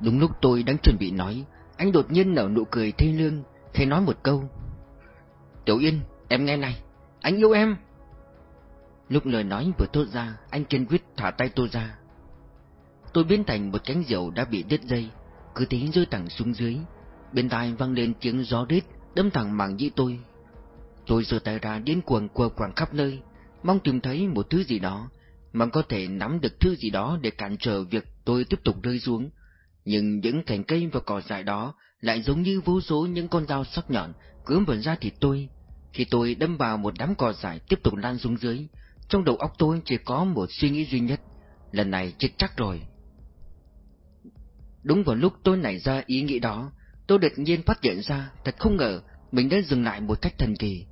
Đúng lúc tôi đang chuẩn bị nói, anh đột nhiên nở nụ cười thê lương, thay nói một câu. Tiểu Yên, em nghe này, anh yêu em. Lúc lời nói vừa thốt ra, anh kiên quyết thả tay tôi ra. Tôi biến thành một cánh diều đã bị đứt dây, cứ thế rơi thẳng xuống dưới. Bên tai vang lên tiếng gió rít đâm thẳng màng nhĩ tôi. Tôi giơ tay ra điên cuồng quờ quàng khắp nơi, mong tìm thấy một thứ gì đó, mong có thể nắm được thứ gì đó để cản trở việc tôi tiếp tục rơi xuống. Nhưng những cành cây và cỏ dại đó lại giống như vô số những con dao sắc nhọn cướm vào da thịt tôi. Khi tôi đâm vào một đám cỏ dại tiếp tục lan xuống dưới, trong đầu óc tôi chỉ có một suy nghĩ duy nhất, lần này chết chắc rồi. Đúng vào lúc tôi nảy ra ý nghĩ đó, tôi đột nhiên phát hiện ra, thật không ngờ, mình đã dừng lại một cách thần kỳ.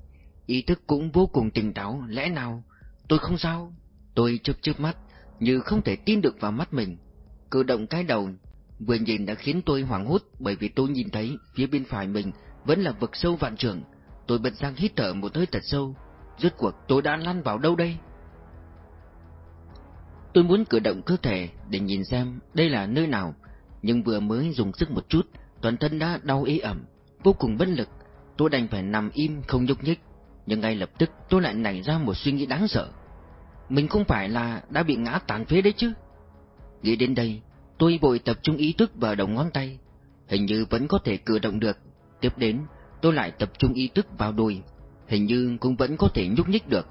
Ý thức cũng vô cùng tỉnh táo, lẽ nào? Tôi không sao. Tôi chớp chớp mắt, như không thể tin được vào mắt mình. Cử động cái đầu, vừa nhìn đã khiến tôi hoảng hốt bởi vì tôi nhìn thấy phía bên phải mình vẫn là vực sâu vạn trường. Tôi bật răng hít thở một hơi thật sâu. Rốt cuộc tôi đã lăn vào đâu đây? Tôi muốn cử động cơ thể để nhìn xem đây là nơi nào, nhưng vừa mới dùng sức một chút, toàn thân đã đau ê ẩm, vô cùng bất lực. Tôi đành phải nằm im không nhúc nhích, nhưng ngay lập tức tôi lại nảy ra một suy nghĩ đáng sợ. Mình không phải là đã bị ngã tàn phế đấy chứ? Nghĩ đến đây, tôi vội tập trung ý thức vào đầu ngón tay, hình như vẫn có thể cử động được. Tiếp đến, tôi lại tập trung ý thức vào đùi, hình như cũng vẫn có thể nhúc nhích được.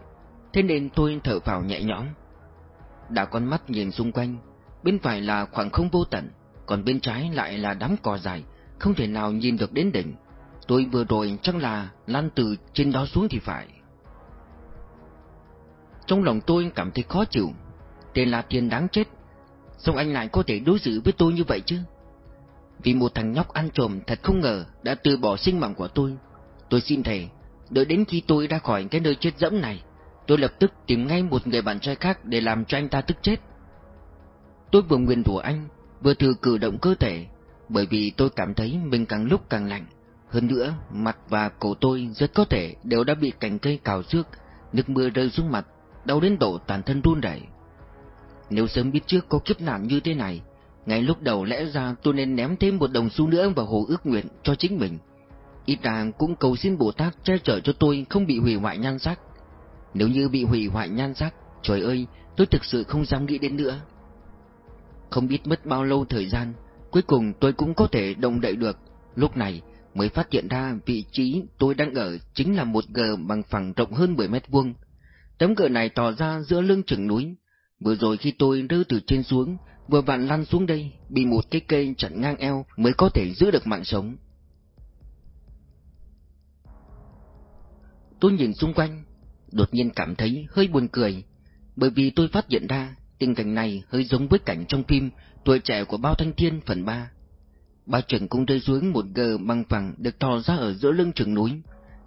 Thế nên tôi thở vào nhẹ nhõm. Đã con mắt nhìn xung quanh, bên phải là khoảng không vô tận, còn bên trái lại là đám cỏ dài, không thể nào nhìn được đến đỉnh. Tôi vừa rồi chắc là lăn từ trên đó xuống thì phải. Trong lòng tôi cảm thấy khó chịu, tên là Thiên đáng chết, sao anh lại có thể đối xử với tôi như vậy chứ? Vì một thằng nhóc ăn trộm thật không ngờ đã từ bỏ sinh mạng của tôi. Tôi xin thề, đợi đến khi tôi ra khỏi cái nơi chết dẫm này, tôi lập tức tìm ngay một người bạn trai khác để làm cho anh ta tức chết. Tôi vừa nguyền rủa anh, vừa thử cử động cơ thể, bởi vì tôi cảm thấy mình càng lúc càng lạnh. Hơn nữa, mặt và cổ tôi rất có thể đều đã bị cành cây cào xước, nước mưa rơi xuống mặt, đau đến độ toàn thân run rẩy. Nếu sớm biết trước có kiếp nạn như thế này, ngay lúc đầu lẽ ra tôi nên ném thêm một đồng xu nữa vào hồ ước nguyện cho chính mình. Ít ra cũng cầu xin Bồ Tát che chở cho tôi không bị hủy hoại nhan sắc. Nếu như bị hủy hoại nhan sắc, trời ơi, tôi thực sự không dám nghĩ đến nữa. Không biết mất bao lâu thời gian, cuối cùng tôi cũng có thể động đậy được. Lúc này mới phát hiện ra vị trí tôi đang ở chính là một gờ bằng phẳng rộng hơn 10 mét vuông. Tấm gờ này tỏ ra giữa lưng chừng núi. Vừa rồi khi tôi rơi từ trên xuống, vừa vặn lăn xuống đây, bị một cái cây chặn ngang eo mới có thể giữ được mạng sống. Tôi nhìn xung quanh, đột nhiên cảm thấy hơi buồn cười, bởi vì tôi phát hiện ra tình cảnh này hơi giống với cảnh trong phim Tuổi trẻ của Bao Thanh Thiên phần 3. Ba trưởng cũng rơi xuống một gờ bằng phẳng được thò ra ở giữa lưng chừng núi.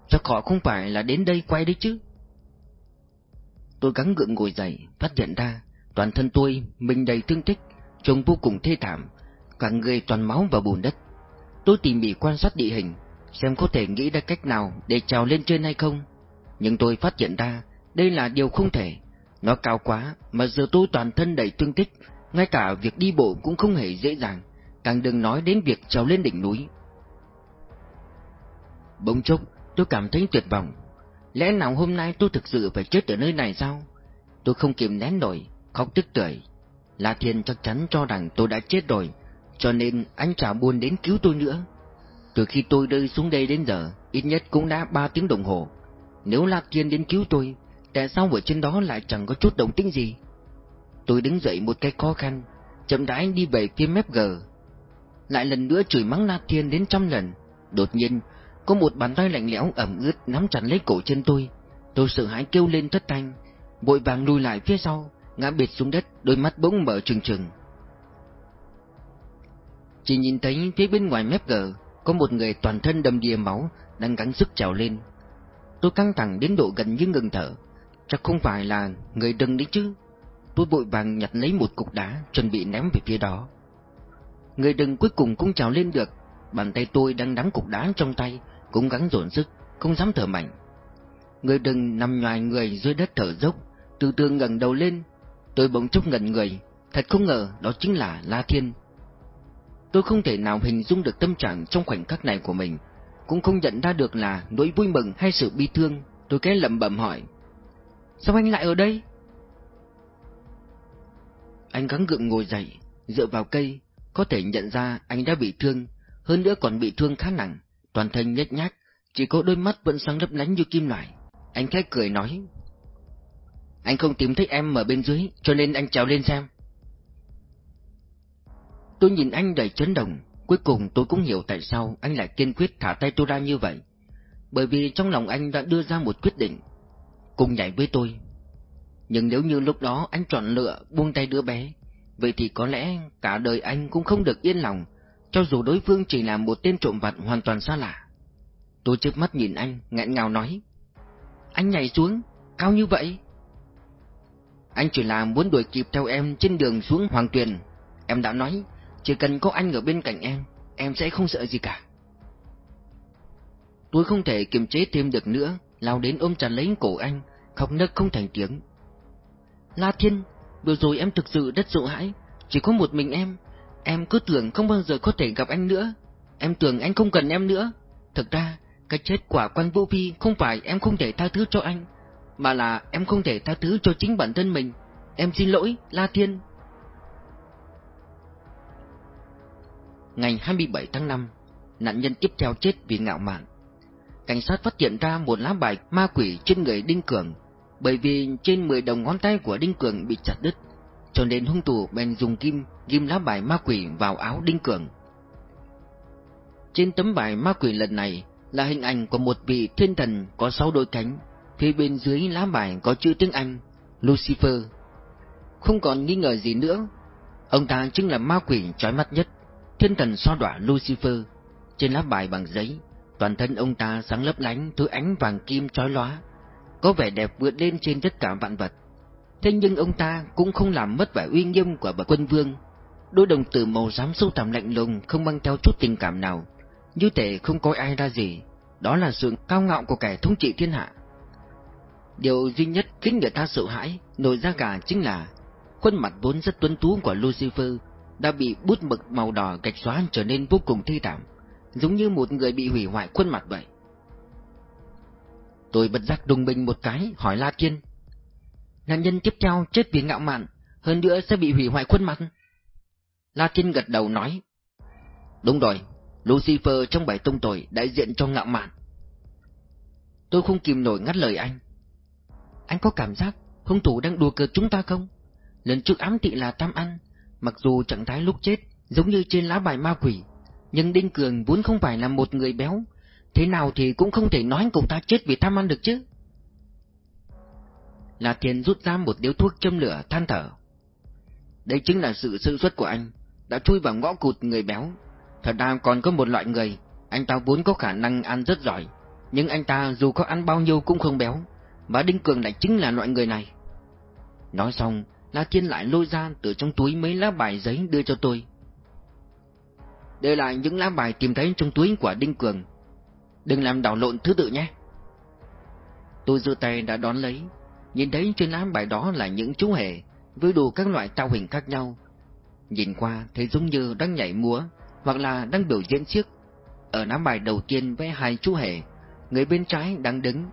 Chắc họ không phải là đến đây quay đấy chứ? Tôi gắng gượng ngồi dậy, phát hiện ra toàn thân tôi mình đầy thương tích, trông vô cùng thê thảm, cả người toàn máu và bùn đất. Tôi tỉ mỉ quan sát địa hình, xem có thể nghĩ ra cách nào để trèo lên trên hay không. Nhưng tôi phát hiện ra đây là điều không thể. Nó cao quá mà giờ tôi toàn thân đầy thương tích, ngay cả việc đi bộ cũng không hề dễ dàng, càng đừng nói đến việc trèo lên đỉnh núi. Bỗng chốc, tôi cảm thấy tuyệt vọng. Lẽ nào hôm nay tôi thực sự phải chết ở nơi này sao? Tôi không kìm nén nổi, khóc tức tưởi. La Thiên chắc chắn cho rằng tôi đã chết rồi, cho nên anh chả buồn đến cứu tôi nữa. Từ khi tôi rơi xuống đây đến giờ, ít nhất cũng đã ba tiếng đồng hồ. Nếu La Thiên đến cứu tôi, tại sao ở trên đó lại chẳng có chút động tĩnh gì? Tôi đứng dậy một cách khó khăn, chậm rãi đi về phía mép gờ. Lại lần nữa chửi mắng La Thiên đến trăm lần. Đột nhiên, có một bàn tay lạnh lẽo ẩm ướt nắm chặt lấy cổ chân tôi. Tôi sợ hãi kêu lên thất thanh, vội vàng lùi lại phía sau, ngã bệt xuống đất, đôi mắt bỗng mở trừng trừng. Chỉ nhìn thấy phía bên ngoài mép gờ, có một người toàn thân đầm đìa máu đang gắng sức trèo lên. Tôi căng thẳng đến độ gần như ngừng thở, chắc không phải là người đừng đấy chứ. Tôi vội vàng nhặt lấy một cục đá, chuẩn bị ném về phía đó. Người đừng cuối cùng cũng trèo lên được, bàn tay tôi đang nắm cục đá trong tay, cũng gắng dồn sức, không dám thở mạnh. Người đừng nằm ngoài người dưới đất thở dốc, từ từ ngẩng đầu lên. Tôi bỗng chốc ngẩn người, thật không ngờ đó chính là La Thiên. Tôi không thể nào hình dung được tâm trạng trong khoảnh khắc này của mình, cũng không nhận ra được là nỗi vui mừng hay sự bi thương. Tôi cái lẩm bẩm hỏi, sao anh lại ở đây? Anh gắng gượng ngồi dậy, dựa vào cây, có thể nhận ra anh đã bị thương, hơn nữa còn bị thương khá nặng, toàn thân nhếch nhác, chỉ có đôi mắt vẫn sáng lấp lánh như kim loại. Anh khẽ cười nói, anh không tìm thấy em ở bên dưới, cho nên anh trèo lên xem. Tôi nhìn anh đầy chấn động, cuối cùng tôi cũng hiểu tại sao anh lại kiên quyết thả tay tôi ra như vậy. Bởi vì trong lòng anh đã đưa ra một quyết định, cùng nhảy với tôi. Nhưng nếu như lúc đó anh chọn lựa buông tay đứa bé, vậy thì có lẽ cả đời anh cũng không được yên lòng, cho dù đối phương chỉ là một tên trộm vặt hoàn toàn xa lạ. Tôi trước mắt nhìn anh, nghẹn ngào nói. Anh nhảy xuống, cao như vậy. Anh chỉ là muốn đuổi kịp theo em trên đường xuống Hoàng Tuyền. Em đã nói, chỉ cần có anh ở bên cạnh em, em sẽ không sợ gì cả. Tôi không thể kiềm chế thêm được nữa, lao đến ôm chặt lấy cổ anh, khóc nấc không thành tiếng. La Thiên, vừa rồi em thực sự rất sợ hãi, chỉ có một mình em, em cứ tưởng không bao giờ có thể gặp anh nữa, em tưởng anh không cần em nữa. Thực ra, cái chết quả quan Vũ Phi không phải em không thể tha thứ cho anh, mà là em không thể tha thứ cho chính bản thân mình. Em xin lỗi, La Thiên. Ngày 27 tháng 5, nạn nhân tiếp theo chết vì ngạo mạn. Cảnh sát phát hiện ra một lá bài ma quỷ trên người Đinh Cường, bởi vì trên 10 đồng ngón tay của Đinh Cường bị chặt đứt, cho nên hung thủ bèn dùng kim ghim lá bài ma quỷ vào áo Đinh Cường. Trên tấm bài ma quỷ lần này là hình ảnh của một vị thiên thần có sáu đôi cánh, phía bên dưới lá bài có chữ tiếng Anh, Lucifer. Không còn nghi ngờ gì nữa, ông ta chính là ma quỷ chói mắt nhất, thiên thần so đọa Lucifer. Trên lá bài bằng giấy, toàn thân ông ta sáng lấp lánh thứ ánh vàng kim chói lóa, có vẻ đẹp vượt lên trên tất cả vạn vật. Thế nhưng ông ta cũng không làm mất vẻ uy nghiêm của bậc quân vương. Đôi đồng tử màu xám sâu thẳm lạnh lùng không mang theo chút tình cảm nào, như thể không coi ai ra gì. Đó là sự cao ngạo của kẻ thống trị thiên hạ. Điều duy nhất khiến người ta sợ hãi, nổi ra gà chính là khuôn mặt vốn rất tuấn tú của Lucifer đã bị bút mực màu đỏ gạch xóa trở nên vô cùng thê thảm, giống như một người bị hủy hoại khuôn mặt vậy. Tôi bật giác đùng bình một cái, hỏi La Thiên. Nạn nhân tiếp theo chết vì ngạo mạn, hơn nữa sẽ bị hủy hoại khuôn mặt. La Thiên gật đầu nói. Đúng rồi, Lucifer trong bảy tông tội đại diện cho ngạo mạn. Tôi không kìm nổi ngắt lời anh. Anh có cảm giác hung thủ đang đùa cợt chúng ta không? Lần trước ám thị là tam ăn, mặc dù trạng thái lúc chết giống như trên lá bài ma quỷ, nhưng Đinh Cường vốn không phải là một người béo, thế nào thì cũng không thể nói cậu ta chết vì tham ăn được chứ. La Thiên rút ra một điếu thuốc châm lửa than thở. Đây chính là sự sơ suất của anh, đã chui vào ngõ cụt người béo. Thật ra còn có một loại người, anh ta vốn có khả năng ăn rất giỏi, nhưng anh ta dù có ăn bao nhiêu cũng không béo, và Đinh Cường lại chính là loại người này. Nói xong, La Thiên lại lôi ra từ trong túi mấy lá bài giấy đưa cho tôi. Đây là những lá bài tìm thấy trong túi của Đinh Cường. Đừng làm đảo lộn thứ tự nhé. Tôi giơ tay đã đón lấy, nhìn thấy trên lá bài đó là những chú hề với đủ các loại tạo hình khác nhau. Nhìn qua thấy giống như đang nhảy múa hoặc là đang biểu diễn chiếc. Ở lá bài đầu tiên với hai chú hề, người bên trái đang đứng,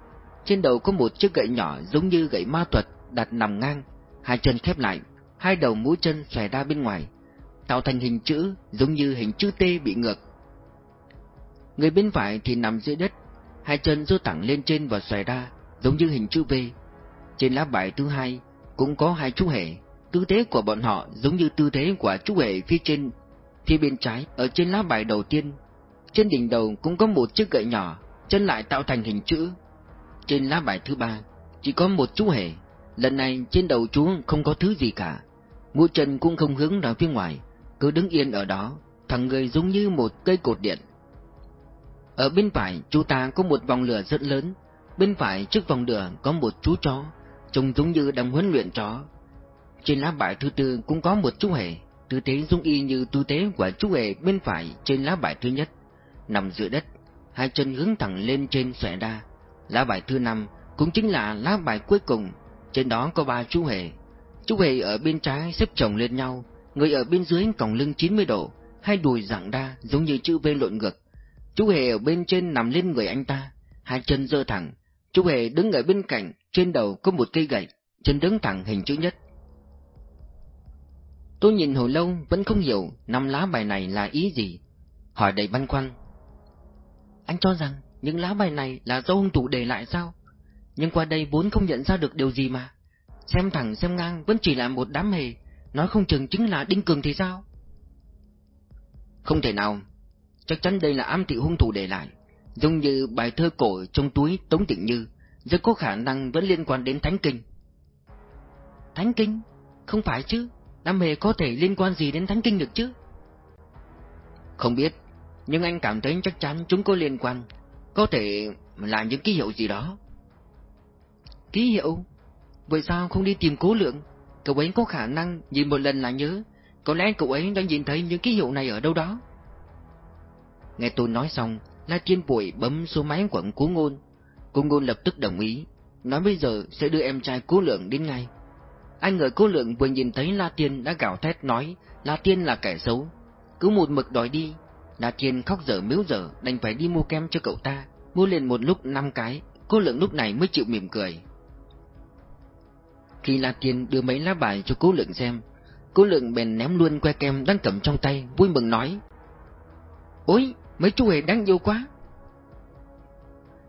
trên đầu có một chiếc gậy nhỏ giống như gậy ma thuật đặt nằm ngang, hai chân khép lại, hai đầu mũi chân xòe ra bên ngoài, tạo thành hình chữ giống như hình chữ T bị ngược. Người bên phải thì nằm dưới đất, hai chân giơ thẳng lên trên và xòe ra, giống như hình chữ V. Trên lá bài thứ hai cũng có hai chú hề, tư thế của bọn họ giống như tư thế của chú hề phía trên, phía bên trái ở trên lá bài đầu tiên. Trên đỉnh đầu cũng có một chiếc gậy nhỏ, chân lại tạo thành hình chữ. Trên lá bài thứ ba chỉ có một chú hề, lần này trên đầu chú không có thứ gì cả, mũi chân cũng không hướng ra phía ngoài, cứ đứng yên ở đó, thằng người giống như một cây cột điện. Ở bên phải chú ta có một vòng lửa rất lớn, bên phải trước vòng lửa có một chú chó, trông giống như đang huấn luyện chó. Trên lá bài thứ tư cũng có một chú hề, tư thế giống y như tư thế của chú hề bên phải trên lá bài thứ nhất, nằm giữa đất, hai chân hướng thẳng lên trên xòe ra. Lá bài thứ năm cũng chính là lá bài cuối cùng, trên đó có ba chú hề. Chú hề ở bên trái xếp chồng lên nhau, người ở bên dưới còng lưng 90 độ, hai đùi dạng ra giống như chữ V lộn ngược. Chú Hề ở bên trên nằm lên người anh ta, hai chân dơ thẳng. Chú Hề đứng ở bên cạnh, trên đầu có một cây gậy, chân đứng thẳng hình chữ nhất. Tôi nhìn hồi lâu vẫn không hiểu năm lá bài này là ý gì. Hỏi đầy băn khoăn. Anh cho rằng những lá bài này là do hung thủ để lại sao? Nhưng qua đây vốn không nhận ra được điều gì mà. Xem thẳng xem ngang vẫn chỉ là một đám hề, nói không chừng chính là Đinh Cường thì sao? Không thể nào, chắc chắn đây là ám thị hung thủ để lại, giống như bài thơ cổ trong túi Tống Tịnh Như, rất có khả năng vẫn liên quan đến Thánh Kinh. Thánh Kinh? Không phải chứ, nam hề có thể liên quan gì đến Thánh Kinh được chứ? Không biết, nhưng anh cảm thấy chắc chắn chúng có liên quan, có thể là những ký hiệu gì đó. Ký hiệu? Vậy sao không đi tìm cố lượng? Cậu ấy có khả năng nhìn một lần là nhớ, có lẽ cậu ấy đã nhìn thấy những ký hiệu này ở đâu đó. Nghe tôi nói xong, La Thiên Bụi bấm số máy của cố ngôn. Cố ngôn lập tức đồng ý, nói bây giờ sẽ đưa em trai cố lượng đến ngay. Anh ngờ cố lượng vừa nhìn thấy La Thiên đã gào thét nói La Thiên là kẻ xấu, cứ một mực đòi đi. La Thiên khóc dở miếu dở đành phải đi mua kem cho cậu ta, mua liền một lúc năm cái, cố lượng lúc này mới chịu mỉm cười. Khi La Thiên đưa mấy lá bài cho cố lượng xem, cố lượng bèn ném luôn que kem đang cầm trong tay, vui mừng nói. Ôi, mấy chú hề đáng yêu quá.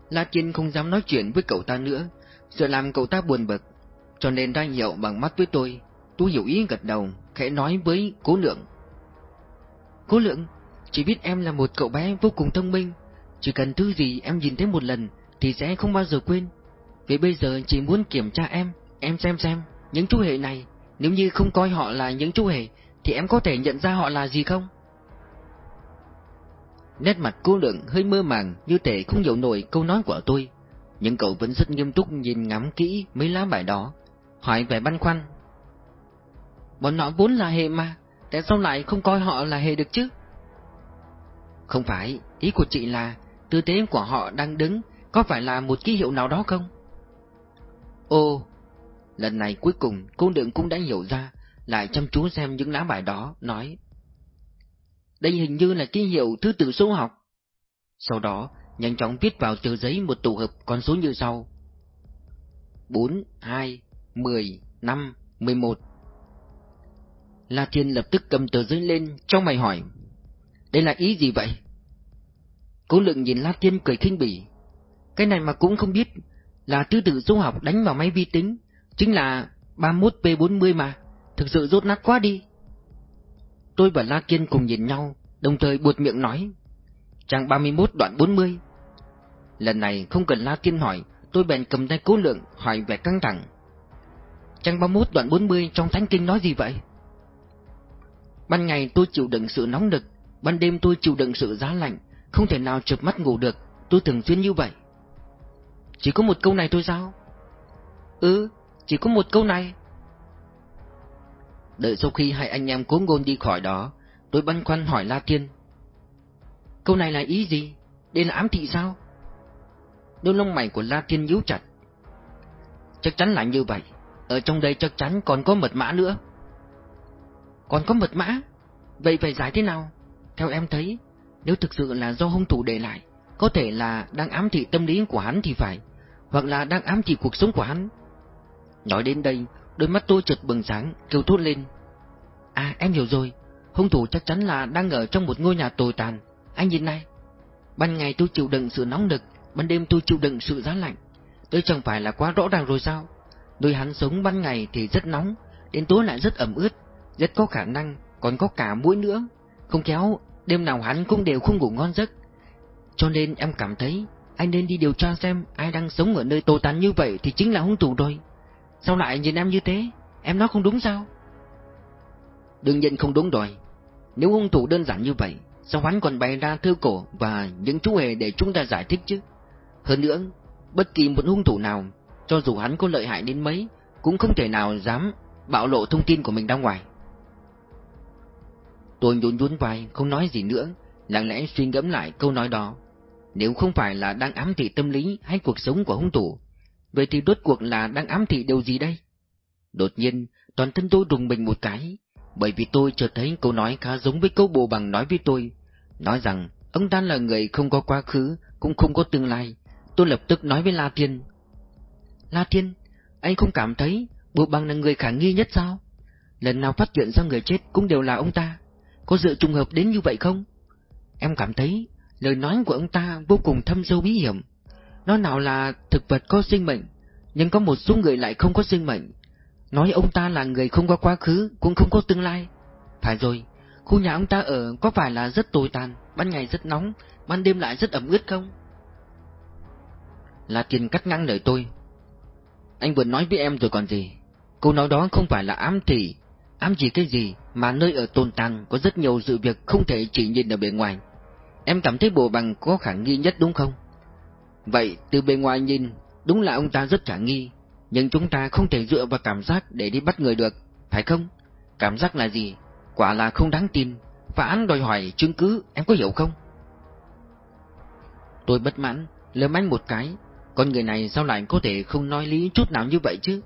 La Tiên không dám nói chuyện với cậu ta nữa, sợ làm cậu ta buồn bực, cho nên ra hiệu bằng mắt với tôi. Tôi hiểu ý gật đầu, khẽ nói với cố lượng. Cố lượng, chỉ biết em là một cậu bé vô cùng thông minh, chỉ cần thứ gì em nhìn thấy một lần thì sẽ không bao giờ quên. Vì bây giờ chỉ muốn kiểm tra em, Em xem xem, những chú hề này, nếu như không coi họ là những chú hề, thì em có thể nhận ra họ là gì không? Nét mặt cô lượng hơi mơ màng như thể không hiểu nổi câu nói của tôi. Nhưng cậu vẫn rất nghiêm túc nhìn ngắm kỹ mấy lá bài đó, hỏi về băn khoăn. Bọn họ vốn là hề mà, tại sao lại không coi họ là hề được chứ? Không phải, ý của chị là tư thế của họ đang đứng có phải là một ký hiệu nào đó không? Ô, Lần này cuối cùng cô đựng cũng đã hiểu ra, lại chăm chú xem những lá bài đó, nói. Đây hình như là ký hiệu thứ tự số học. Sau đó, nhanh chóng viết vào tờ giấy một tổ hợp con số như sau. 4, 2, 10, 5, 11. La Thiên lập tức cầm tờ giấy lên, trong mày hỏi. Đây là ý gì vậy? Cố lượng nhìn La Thiên cười khinh bỉ. Cái này mà cũng không biết, là thứ tự số học đánh vào máy vi tính, Chính là 31P40 mà, thực sự rốt nát quá đi. Tôi và La Kiên cùng nhìn nhau, đồng thời buột miệng nói. Trang 31 đoạn 40. Lần này không cần La Kiên hỏi, tôi bèn cầm tay cố lượng hỏi vẻ căng thẳng. Trang 31 đoạn 40 trong thánh kinh nói gì vậy? Ban ngày tôi chịu đựng sự nóng nực, ban đêm tôi chịu đựng sự giá lạnh, không thể nào chợp mắt ngủ được, tôi thường xuyên như vậy. Chỉ có một câu này thôi sao? Ừ, chỉ có một câu này. Đợi sau khi hai anh em cố ngôn đi khỏi đó, tôi băn khoăn hỏi La Thiên. Câu này là ý gì? Đây là ám thị sao? Đôi lông mày của La Thiên nhíu chặt. Chắc chắn là như vậy. Ở trong đây chắc chắn còn có mật mã nữa. Còn có mật mã? Vậy phải giải thế nào? Theo em thấy, nếu thực sự là do hung thủ để lại, có thể là đang ám thị tâm lý của hắn thì phải, hoặc là đang ám thị cuộc sống của hắn. Nói đến đây, đôi mắt tôi chợt bừng sáng, kêu thốt lên. À, em hiểu rồi, hung thủ chắc chắn là đang ở trong một ngôi nhà tồi tàn. Anh nhìn này, ban ngày tôi chịu đựng sự nóng nực, ban đêm tôi chịu đựng sự giá lạnh. Tôi chẳng phải là quá rõ ràng rồi sao? Đôi hắn sống ban ngày thì rất nóng, đến tối lại rất ẩm ướt, rất có khả năng, còn có cả mũi nữa. Không kéo, đêm nào hắn cũng đều không ngủ ngon giấc. Cho nên em cảm thấy, anh nên đi điều tra xem ai đang sống ở nơi tồi tàn như vậy thì chính là hung thủ rồi. Sao lại nhìn em như thế? Em nói không đúng sao? Đương nhiên không đúng rồi. Nếu hung thủ đơn giản như vậy, sao hắn còn bày ra thư cổ và những chú hề để chúng ta giải thích chứ? Hơn nữa, bất kỳ một hung thủ nào, cho dù hắn có lợi hại đến mấy, cũng không thể nào dám bạo lộ thông tin của mình ra ngoài. Tôi nhún nhún vai, không nói gì nữa, lặng lẽ suy ngẫm lại câu nói đó. Nếu không phải là đang ám thị tâm lý hay cuộc sống của hung thủ, Vậy thì đốt cuộc là đang ám thị điều gì đây? Đột nhiên, toàn thân tôi đùng mình một cái, bởi vì tôi chợt thấy câu nói khá giống với câu bồ bằng nói với tôi, nói rằng ông ta là người không có quá khứ, cũng không có tương lai. Tôi lập tức nói với La Thiên. La Thiên, anh không cảm thấy bồ bằng là người khả nghi nhất sao? Lần nào phát hiện ra người chết cũng đều là ông ta. Có sự trùng hợp đến như vậy không? Em cảm thấy lời nói của ông ta vô cùng thâm sâu bí hiểm. Nó nào là thực vật có sinh mệnh, nhưng có một số người lại không có sinh mệnh. Nói ông ta là người không có quá khứ, cũng không có tương lai. Phải rồi, khu nhà ông ta ở có phải là rất tồi tàn, ban ngày rất nóng, ban đêm lại rất ẩm ướt không? Là tiền cắt ngang lời tôi. Anh vừa nói với em rồi còn gì. Câu nói đó không phải là ám thị, ám chỉ cái gì mà nơi ở tồn tàng có rất nhiều sự việc không thể chỉ nhìn ở bề ngoài. Em cảm thấy bộ bằng có khả nghi nhất đúng không? Vậy từ bề ngoài nhìn, đúng là ông ta rất khả nghi, nhưng chúng ta không thể dựa vào cảm giác để đi bắt người được, phải không? Cảm giác là gì? Quả là không đáng tin, và án đòi hỏi chứng cứ, em có hiểu không? Tôi bất mãn, lơm anh một cái, con người này sao lại có thể không nói lý chút nào như vậy chứ?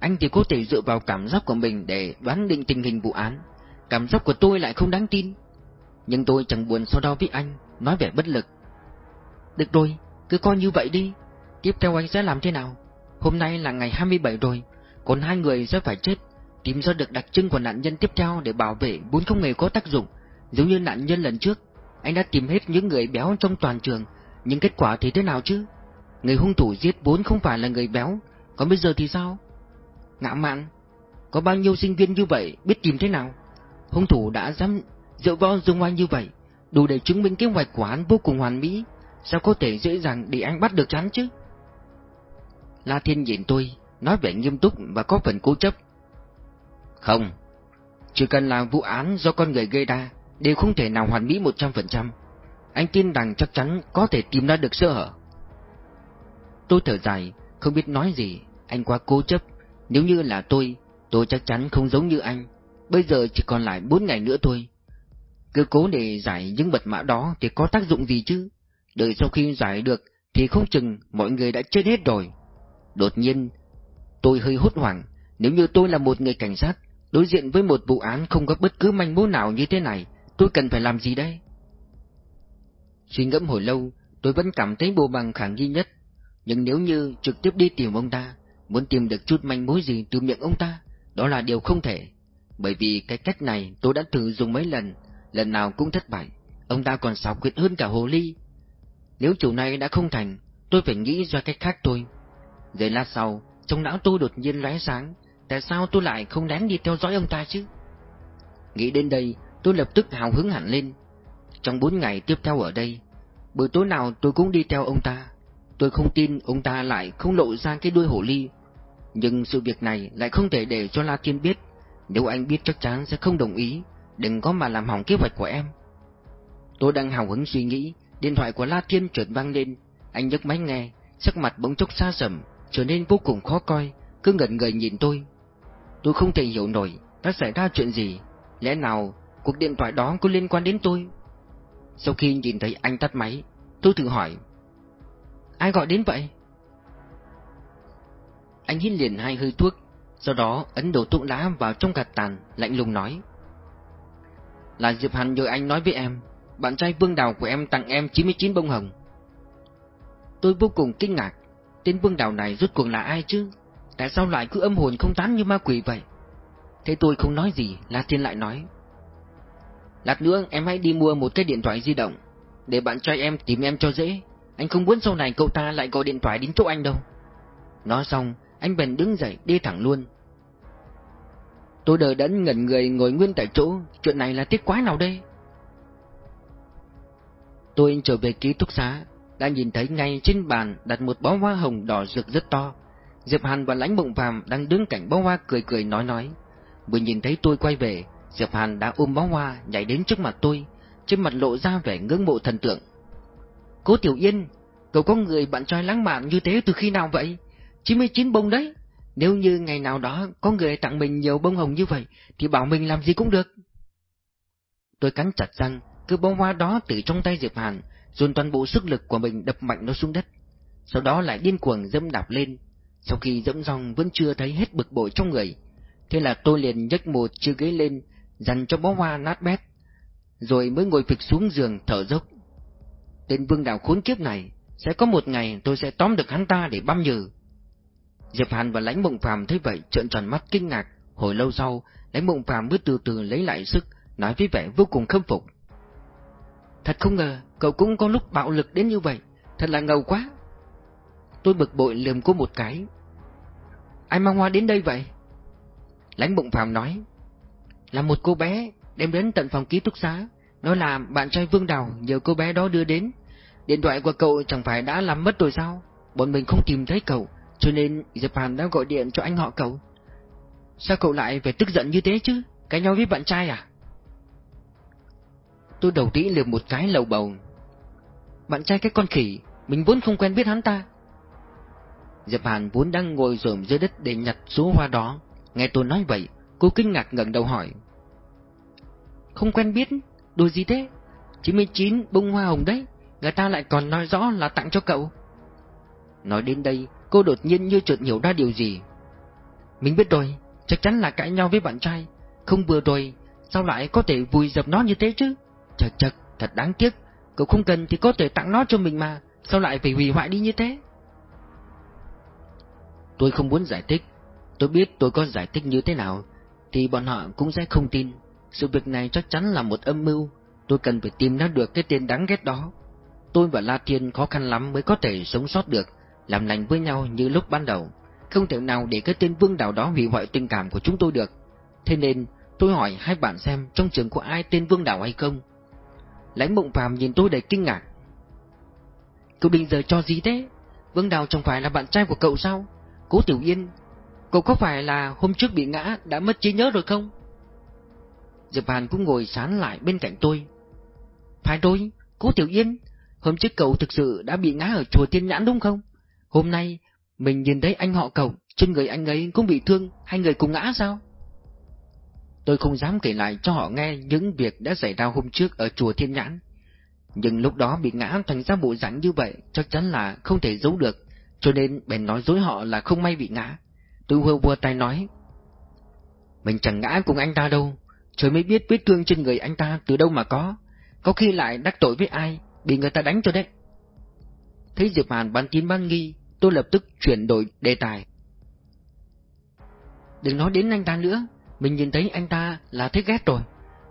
Anh thì có thể dựa vào cảm giác của mình để đoán định tình hình vụ án, cảm giác của tôi lại không đáng tin. Nhưng tôi chẳng buồn so đo với anh, nói vẻ bất lực. Được rồi, cứ coi như vậy đi, tiếp theo anh sẽ làm thế nào? Hôm nay là ngày 27 rồi, còn hai người sẽ phải chết. Tìm ra được đặc trưng của nạn nhân tiếp theo để bảo vệ vốn không hề có tác dụng, giống như nạn nhân lần trước. Anh đã tìm hết những người béo trong toàn trường, nhưng kết quả thì thế nào chứ? Người hung thủ giết vốn không phải là người béo, còn bây giờ thì sao? Ngã mạn, có bao nhiêu sinh viên như vậy biết tìm thế nào? Hung thủ đã dám dựa vào dung oai như vậy, đủ để chứng minh kế hoạch của hắn vô cùng hoàn mỹ, sao có thể dễ dàng để anh bắt được hắn chứ? La Thiên nhìn tôi, nói vẻ nghiêm túc và có phần cố chấp. Không, chỉ cần là vụ án do con người gây ra, đều không thể nào hoàn mỹ 100%. Anh tin rằng chắc chắn có thể tìm ra được sơ hở. Tôi thở dài, không biết nói gì, anh quá cố chấp. Nếu như là tôi, tôi chắc chắn không giống như anh. Bây giờ chỉ còn lại 4 ngày nữa thôi. Cứ cố để giải những mật mã đó thì có tác dụng gì chứ? Đợi sau khi giải được thì không chừng mọi người đã chết hết rồi. Đột nhiên, tôi hơi hốt hoảng, nếu như tôi là một người cảnh sát, đối diện với một vụ án không có bất cứ manh mối nào như thế này, tôi cần phải làm gì đây? Suy ngẫm hồi lâu, tôi vẫn cảm thấy bộ bằng khả nghi nhất, nhưng nếu như trực tiếp đi tìm ông ta, muốn tìm được chút manh mối gì từ miệng ông ta, đó là điều không thể. Bởi vì cái cách này tôi đã thử dùng mấy lần, lần nào cũng thất bại, ông ta còn xảo quyệt hơn cả hồ ly. Nếu chủ này đã không thành, tôi phải nghĩ ra cách khác thôi. Giây lát sau, trong não tôi đột nhiên lóe sáng, tại sao tôi lại không đáng đi theo dõi ông ta chứ? Nghĩ đến đây, tôi lập tức hào hứng hẳn lên. Trong bốn ngày tiếp theo ở đây, buổi tối nào tôi cũng đi theo ông ta. Tôi không tin ông ta lại không lộ ra cái đuôi hổ ly. Nhưng sự việc này lại không thể để cho La Thiên biết. Nếu anh biết chắc chắn sẽ không đồng ý, đừng có mà làm hỏng kế hoạch của em. Tôi đang hào hứng suy nghĩ, điện thoại của La Thiên chợt vang lên, anh nhấc máy nghe, sắc mặt bỗng chốc xa sầm, trở nên vô cùng khó coi, cứ ngẩn người nhìn tôi. Tôi không thể hiểu nổi, đã xảy ra chuyện gì, lẽ nào cuộc điện thoại đó có liên quan đến tôi? Sau khi nhìn thấy anh tắt máy, tôi thử hỏi. Ai gọi đến vậy? Anh hít liền hai hơi thuốc, sau đó ấn đổ thuốc lá vào trong gạt tàn, lạnh lùng nói. Là Diệp Hàn nhờ anh nói với em, bạn trai Vương Đào của em tặng em 99 bông hồng. Tôi vô cùng kinh ngạc, Tên vương đào này rốt cuộc là ai chứ? Tại sao lại cứ âm hồn không tán như ma quỷ vậy? Thế tôi không nói gì, La Thiên lại nói. Lát nữa em hãy đi mua một cái điện thoại di động, để bạn trai em tìm em cho dễ. Anh không muốn sau này cậu ta lại gọi điện thoại đến chỗ anh đâu. Nói xong, anh bèn đứng dậy đi thẳng luôn. Tôi đờ đẫn ngẩn người ngồi nguyên tại chỗ, chuyện này là tiết quái nào đây? Tôi trở về ký túc xá, đã nhìn thấy ngay trên bàn đặt một bó hoa hồng đỏ rực rất to. Diệp Hàn và Lãnh Mộng Phàm đang đứng cạnh bó hoa cười cười nói nói. Vừa nhìn thấy tôi quay về, Diệp Hàn đã ôm bó hoa nhảy đến trước mặt tôi, trên mặt lộ ra vẻ ngưỡng mộ thần tượng. Cố Tiểu Yên, cậu có người bạn trai lãng mạn như thế từ khi nào vậy? 99 bông đấy. Nếu như ngày nào đó có người tặng mình nhiều bông hồng như vậy, thì bảo mình làm gì cũng được. Tôi cắn chặt răng, cứ bông hoa đó từ trong tay Diệp Hàn, dồn toàn bộ sức lực của mình đập mạnh nó xuống đất, sau đó lại điên cuồng dẫm đạp lên. Sau khi dẫm xong vẫn chưa thấy hết bực bội trong người, Thế là tôi liền nhấc một chiếc ghế lên, dành cho bó hoa nát bét, rồi mới ngồi phịch xuống giường thở dốc. Tên vương đạo khốn kiếp này, sẽ có một ngày tôi sẽ tóm được hắn ta để băm nhừ. Diệp Hàn và lãnh mộng phàm thấy vậy trợn tròn mắt kinh ngạc, hồi lâu sau, lãnh mộng phàm mới từ từ lấy lại sức, nói với vẻ vô cùng khâm phục. Thật không ngờ, cậu cũng có lúc bạo lực đến như vậy, thật là ngầu quá. Tôi bực bội lườm cô một cái. Ai mang hoa đến đây vậy? Lãnh bụng phàm nói. Là một cô bé, đem đến tận phòng ký túc xá, nói là bạn trai Vương Đào nhờ cô bé đó đưa đến. Điện thoại của cậu chẳng phải đã làm mất rồi sao? Bọn mình không tìm thấy cậu, cho nên Diệp Hàn đã gọi điện cho anh họ cậu. Sao cậu lại phải tức giận như thế chứ? Cái nhau với bạn trai à? Tôi đầu tĩ liều một cái lầu bầu. Bạn trai cái con khỉ, mình vốn không quen biết hắn ta. Diệp Hàn vốn đang ngồi rồm dưới đất để nhặt số hoa đó. Nghe tôi nói vậy, cô kinh ngạc ngẩng đầu hỏi. Không quen biết, đồ gì thế? 99 bông hoa hồng đấy, người ta lại còn nói rõ là tặng cho cậu. Nói đến đây, cô đột nhiên như chợt hiểu ra điều gì. Mình biết rồi, chắc chắn là cãi nhau với bạn trai. Không vừa rồi, sao lại có thể vùi dập nó như thế chứ? Chật chật, thật đáng tiếc, cậu không cần thì có thể tặng nó cho mình mà, sao lại phải hủy hoại đi như thế? Tôi không muốn giải thích, tôi biết tôi có giải thích như thế nào, thì bọn họ cũng sẽ không tin. Sự việc này chắc chắn là một âm mưu, tôi cần phải tìm ra được cái tên đáng ghét đó. Tôi và La Thiên khó khăn lắm mới có thể sống sót được, làm lành với nhau như lúc ban đầu. Không thể nào để cái tên vương đảo đó hủy hoại tình cảm của chúng tôi được. Thế nên, tôi hỏi hai bạn xem trong trường có ai tên vương đảo hay không. Lãnh mộng phàm nhìn tôi đầy kinh ngạc. Cậu định giờ cho gì thế? Vương Đào chẳng phải là bạn trai của cậu sao? Cố Tiểu Yên, cậu có phải là hôm trước bị ngã đã mất trí nhớ rồi không? Diệp Hàn cũng ngồi sán lại bên cạnh tôi. Phải rồi, Cố Tiểu Yên, hôm trước cậu thực sự đã bị ngã ở chùa tiên Nhãn đúng không? Hôm nay, mình nhìn thấy anh họ cậu, trên người anh ấy cũng bị thương, hai người cùng ngã sao? Tôi không dám kể lại cho họ nghe những việc đã xảy ra hôm trước ở chùa Thiên Nhãn. Nhưng lúc đó bị ngã thành ra bộ rắn như vậy chắc chắn là không thể giấu được, cho nên bèn nói dối họ là không may bị ngã. Tôi vừa vừa tay nói. Mình chẳng ngã cùng anh ta đâu, trời mới biết vết thương trên người anh ta từ đâu mà có, có khi lại đắc tội với ai, bị người ta đánh cho đấy. Thấy Diệp Hàn bán tín bán nghi, tôi lập tức chuyển đổi đề tài. Đừng nói đến anh ta nữa, mình nhìn thấy anh ta là thấy ghét rồi.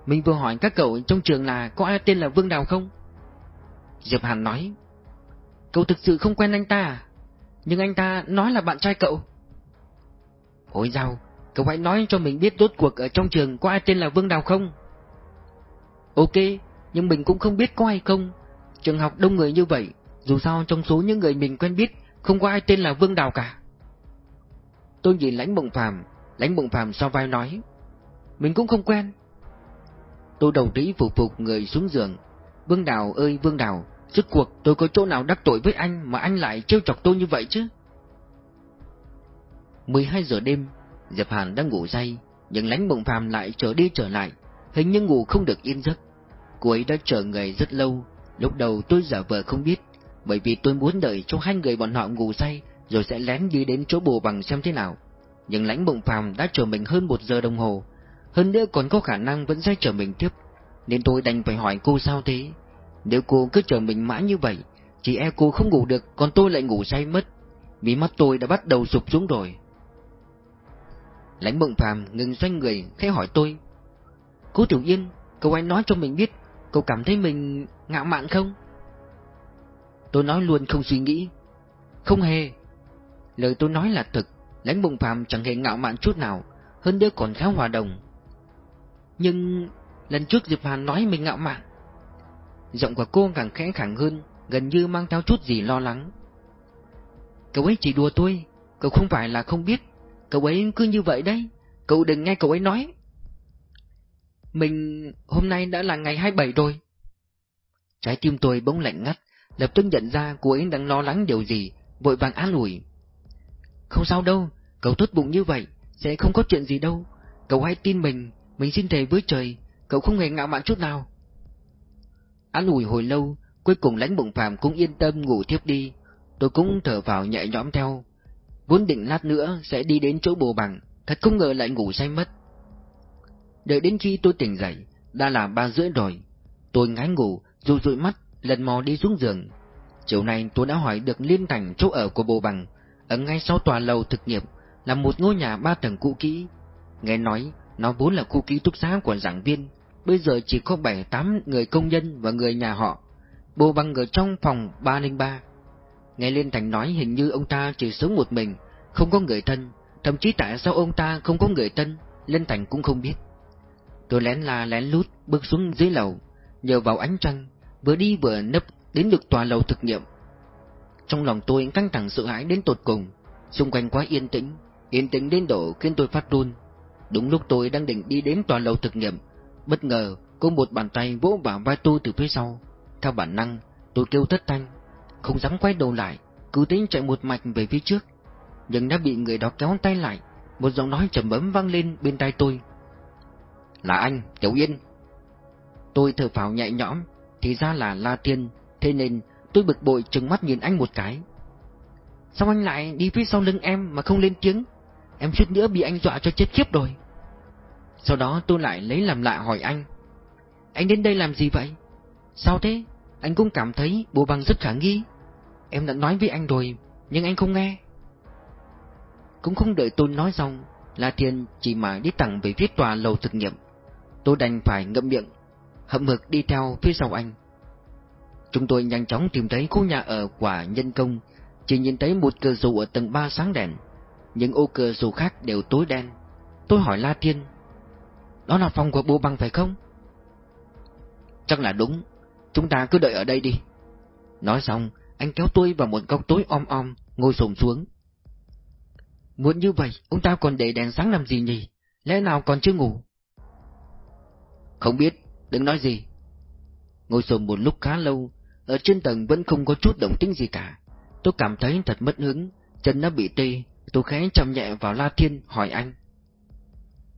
Mình vừa hỏi các cậu trong trường là có ai tên là Vương Đào không? Diệp Hàn nói. Cậu thực sự không quen anh ta à? Nhưng anh ta nói là bạn trai cậu. Ôi dao, cậu hãy nói cho mình biết rốt cuộc ở trong trường có ai tên là Vương Đào không? Ok, nhưng mình cũng không biết có ai không. Trường học đông người như vậy, dù sao trong số những người mình quen biết, không có ai tên là Vương Đào cả. Tôi nhìn lãnh mộng phàm, lãnh bụng phàm so vai nói. Mình cũng không quen. Tôi đầu trí phục phục người xuống giường. Vương Đào ơi Vương Đào, rốt cuộc tôi có chỗ nào đắc tội với anh mà anh lại trêu chọc tôi như vậy chứ? 12 giờ đêm, Diệp Hàn đang ngủ say, nhưng lãnh bụng phàm lại trở đi trở lại, hình như ngủ không được yên giấc. Cô ấy đã chờ người rất lâu, lúc đầu tôi giả vờ không biết, bởi vì tôi muốn đợi cho hai người bọn họ ngủ say, rồi sẽ lén đi đến chỗ bồ bằng xem thế nào. Nhưng lãnh bụng phàm đã chờ mình hơn một giờ đồng hồ, hơn nữa còn có khả năng vẫn sẽ chờ mình tiếp, nên tôi đành phải hỏi cô sao thế. Nếu cô cứ chờ mình mãi như vậy, chỉ e cô không ngủ được, còn tôi lại ngủ say mất. Mí mắt tôi đã bắt đầu sụp xuống rồi. Lãnh bụng phàm ngừng xoay người, khẽ hỏi tôi. Cô Tiểu Yên, cậu anh nói cho mình biết, cậu cảm thấy mình ngạo mạn không? Tôi nói luôn không suy nghĩ. Không hề. Lời tôi nói là thực, lãnh bụng phàm chẳng hề ngạo mạn chút nào, hơn nữa còn khá hòa đồng. Nhưng lần trước Diệp Hàn nói mình ngạo mạn. Giọng của cô càng khẽ khẳng hơn, gần như mang theo chút gì lo lắng. Cậu ấy chỉ đùa tôi, cậu không phải là không biết, cậu ấy cứ như vậy đấy, cậu đừng nghe cậu ấy nói. Mình hôm nay đã là ngày 27 rồi. Trái tim tôi bỗng lạnh ngắt, lập tức nhận ra cô ấy đang lo lắng điều gì, vội vàng an ủi. Không sao đâu, cậu tốt bụng như vậy, sẽ không có chuyện gì đâu. Cậu hãy tin mình, mình xin thề với trời, cậu không hề ngạo mạn chút nào. An ủi hồi lâu, cuối cùng lãnh bụng phàm cũng yên tâm ngủ tiếp đi. Tôi cũng thở vào nhẹ nhõm theo. Vốn định lát nữa sẽ đi đến chỗ bồ bằng, thật không ngờ lại ngủ say mất. Đợi đến khi tôi tỉnh dậy, đã là ba rưỡi rồi. Tôi ngái ngủ, rụi dụi mắt, lần mò đi xuống giường. Chiều nay tôi đã hỏi được liên thành chỗ ở của bồ bằng, ở ngay sau tòa lầu thực nghiệp, là một ngôi nhà ba tầng cũ kỹ. Nghe nói, nó vốn là khu ký túc xá của giảng viên, bây giờ chỉ có bảy tám người công nhân và người nhà họ. Bồ bằng ở trong phòng 303. Nghe Liên Thành nói hình như ông ta chỉ sống một mình, không có người thân, thậm chí tại sao ông ta không có người thân, Liên Thành cũng không biết. Tôi lén la lén lút bước xuống dưới lầu, nhờ vào ánh trăng, vừa đi vừa nấp đến được tòa lầu thực nghiệm. Trong lòng tôi căng thẳng sợ hãi đến tột cùng, xung quanh quá yên tĩnh, yên tĩnh đến độ khiến tôi phát run. Đúng lúc tôi đang định đi đến tòa lầu thực nghiệm, bất ngờ có một bàn tay vỗ vào vai tôi từ phía sau. Theo bản năng, tôi kêu thất thanh, không dám quay đầu lại, cứ tính chạy một mạch về phía trước. Nhưng đã bị người đó kéo tay lại, một giọng nói trầm bấm vang lên bên tai tôi. Là anh, Tiểu Yên. Tôi thở phào nhẹ nhõm, thì ra là La Tiên, thế nên tôi bực bội trừng mắt nhìn anh một cái. Sao anh lại đi phía sau lưng em mà không lên tiếng? Em suýt nữa bị anh dọa cho chết khiếp rồi. Sau đó tôi lại lấy làm lạ hỏi anh. Anh đến đây làm gì vậy? Sao thế? Anh cũng cảm thấy bộ bằng rất khả nghi. Em đã nói với anh rồi, nhưng anh không nghe. Cũng không đợi tôi nói xong, La Thiên chỉ mà đi thẳng về phía tòa lầu thực nghiệm. Tôi đành phải ngậm miệng, hậm hực đi theo phía sau anh. Chúng tôi nhanh chóng tìm thấy khu nhà ở của nhân công, chỉ nhìn thấy một cửa sổ ở tầng 3 sáng đèn, những ô cửa sổ khác đều tối đen. Tôi hỏi La Thiên, đó là phòng của bố băng phải không? Chắc là đúng, chúng ta cứ đợi ở đây đi. Nói xong, anh kéo tôi vào một góc tối om om, ngồi sồn xuống. muốn như vậy, ông ta còn để đèn sáng làm gì nhỉ? Lẽ nào còn chưa ngủ? Không biết, đừng nói gì. Ngồi sồn một lúc khá lâu, ở trên tầng vẫn không có chút động tĩnh gì cả. Tôi cảm thấy thật mất hứng, chân nó bị tê, tôi khẽ chậm nhẹ vào La Thiên hỏi anh.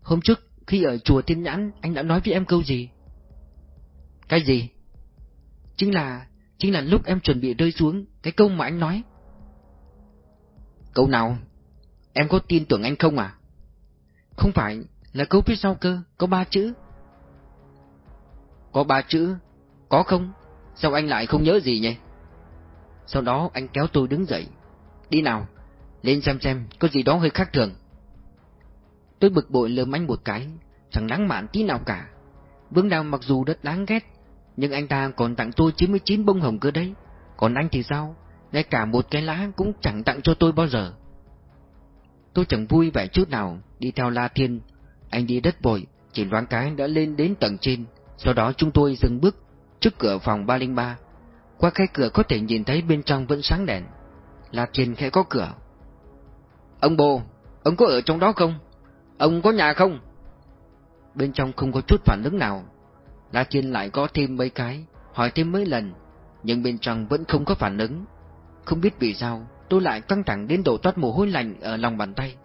Hôm trước, khi ở chùa Thiên Nhãn, anh đã nói với em câu gì? Cái gì? Chính là, chính là lúc em chuẩn bị rơi xuống, cái câu mà anh nói. Câu nào? Em có tin tưởng anh không à? Không phải, là câu phía sau cơ, có ba chữ. Có ba chữ? Có không? Sao anh lại không nhớ gì nhỉ? Sau đó anh kéo tôi đứng dậy. Đi nào, lên xem xem, có gì đó hơi khác thường. Tôi bực bội lườm anh một cái, chẳng đáng mạn tí nào cả. Vương Đào mặc dù rất đáng ghét, nhưng anh ta còn tặng tôi 99 bông hồng cơ đấy. Còn anh thì sao? Ngay cả một cái lá cũng chẳng tặng cho tôi bao giờ. Tôi chẳng vui vẻ chút nào, đi theo La Thiên. Anh đi đất bồi, chỉ loáng cái đã lên đến tầng trên. Sau đó chúng tôi dừng bước trước cửa phòng 303. Qua khe cửa có thể nhìn thấy bên trong vẫn sáng đèn. La Thiên khẽ có cửa. Ông bồ, ông có ở trong đó không? Ông có nhà không? Bên trong không có chút phản ứng nào. La Thiên lại có thêm mấy cái, hỏi thêm mấy lần, nhưng bên trong vẫn không có phản ứng. Không biết vì sao, tôi lại căng thẳng đến độ toát mồ hôi lạnh ở lòng bàn tay.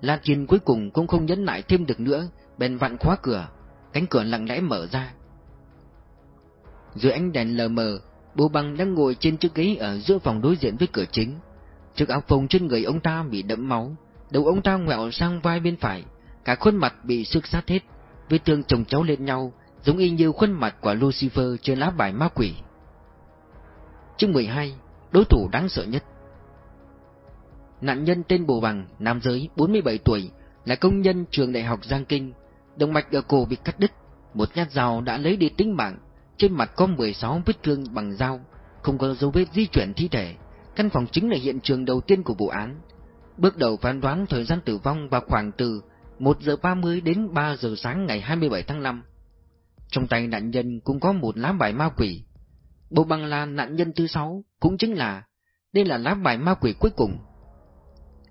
La Thiên cuối cùng cũng không nhẫn nại thêm được nữa, bèn vặn khóa cửa, cánh cửa lặng lẽ mở ra. Dưới ánh đèn lờ mờ, bố băng đang ngồi trên chiếc ghế ở giữa phòng đối diện với cửa chính. Chiếc áo phông trên người ông ta bị đẫm máu, đầu ông ta ngoẹo sang vai bên phải, cả khuôn mặt bị xước sát hết, vết thương chồng cháu lên nhau, giống y như khuôn mặt của Lucifer trên lá bài ma quỷ. Chương 12 Đối thủ đáng sợ nhất Nạn nhân tên Bồ Bằng, nam giới, 47 tuổi, là công nhân trường đại học Giang Kinh, động mạch ở cổ bị cắt đứt, một nhát dao đã lấy đi tính mạng, trên mặt có 16 vết thương bằng dao, không có dấu vết di chuyển thi thể. Căn phòng chính là hiện trường đầu tiên của vụ án. Bước đầu phán đoán thời gian tử vong vào khoảng từ 1 giờ 30 đến 3 giờ sáng ngày 27 tháng 5. Trong tay nạn nhân cũng có một lá bài ma quỷ. Bộ băng là nạn nhân thứ sáu, cũng chính là đây là lá bài ma quỷ cuối cùng.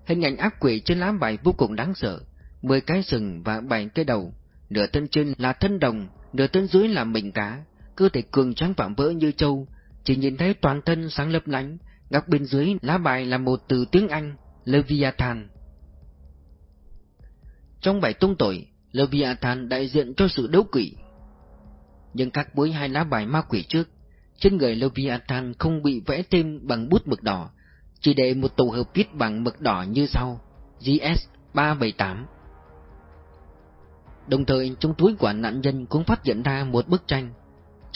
Hình ảnh ác quỷ trên lá bài vô cùng đáng sợ, 10 cái sừng và 7 cái đầu, nửa thân trên là thân đồng, nửa thân dưới là mình cá, cơ thể cường tráng vạm vỡ như trâu, chỉ nhìn thấy toàn thân sáng lấp lánh, góc bên dưới lá bài là một từ tiếng Anh, Leviathan. Trong bài tung tội, Leviathan đại diện cho sự đấu quỷ. Nhưng các bối hai lá bài ma quỷ trước, trên người Leviathan không bị vẽ thêm bằng bút mực đỏ, chỉ để một tổ hợp viết bằng mực đỏ như sau: GS 378 Đồng thời trong túi của nạn nhân cũng phát hiện ra một bức tranh.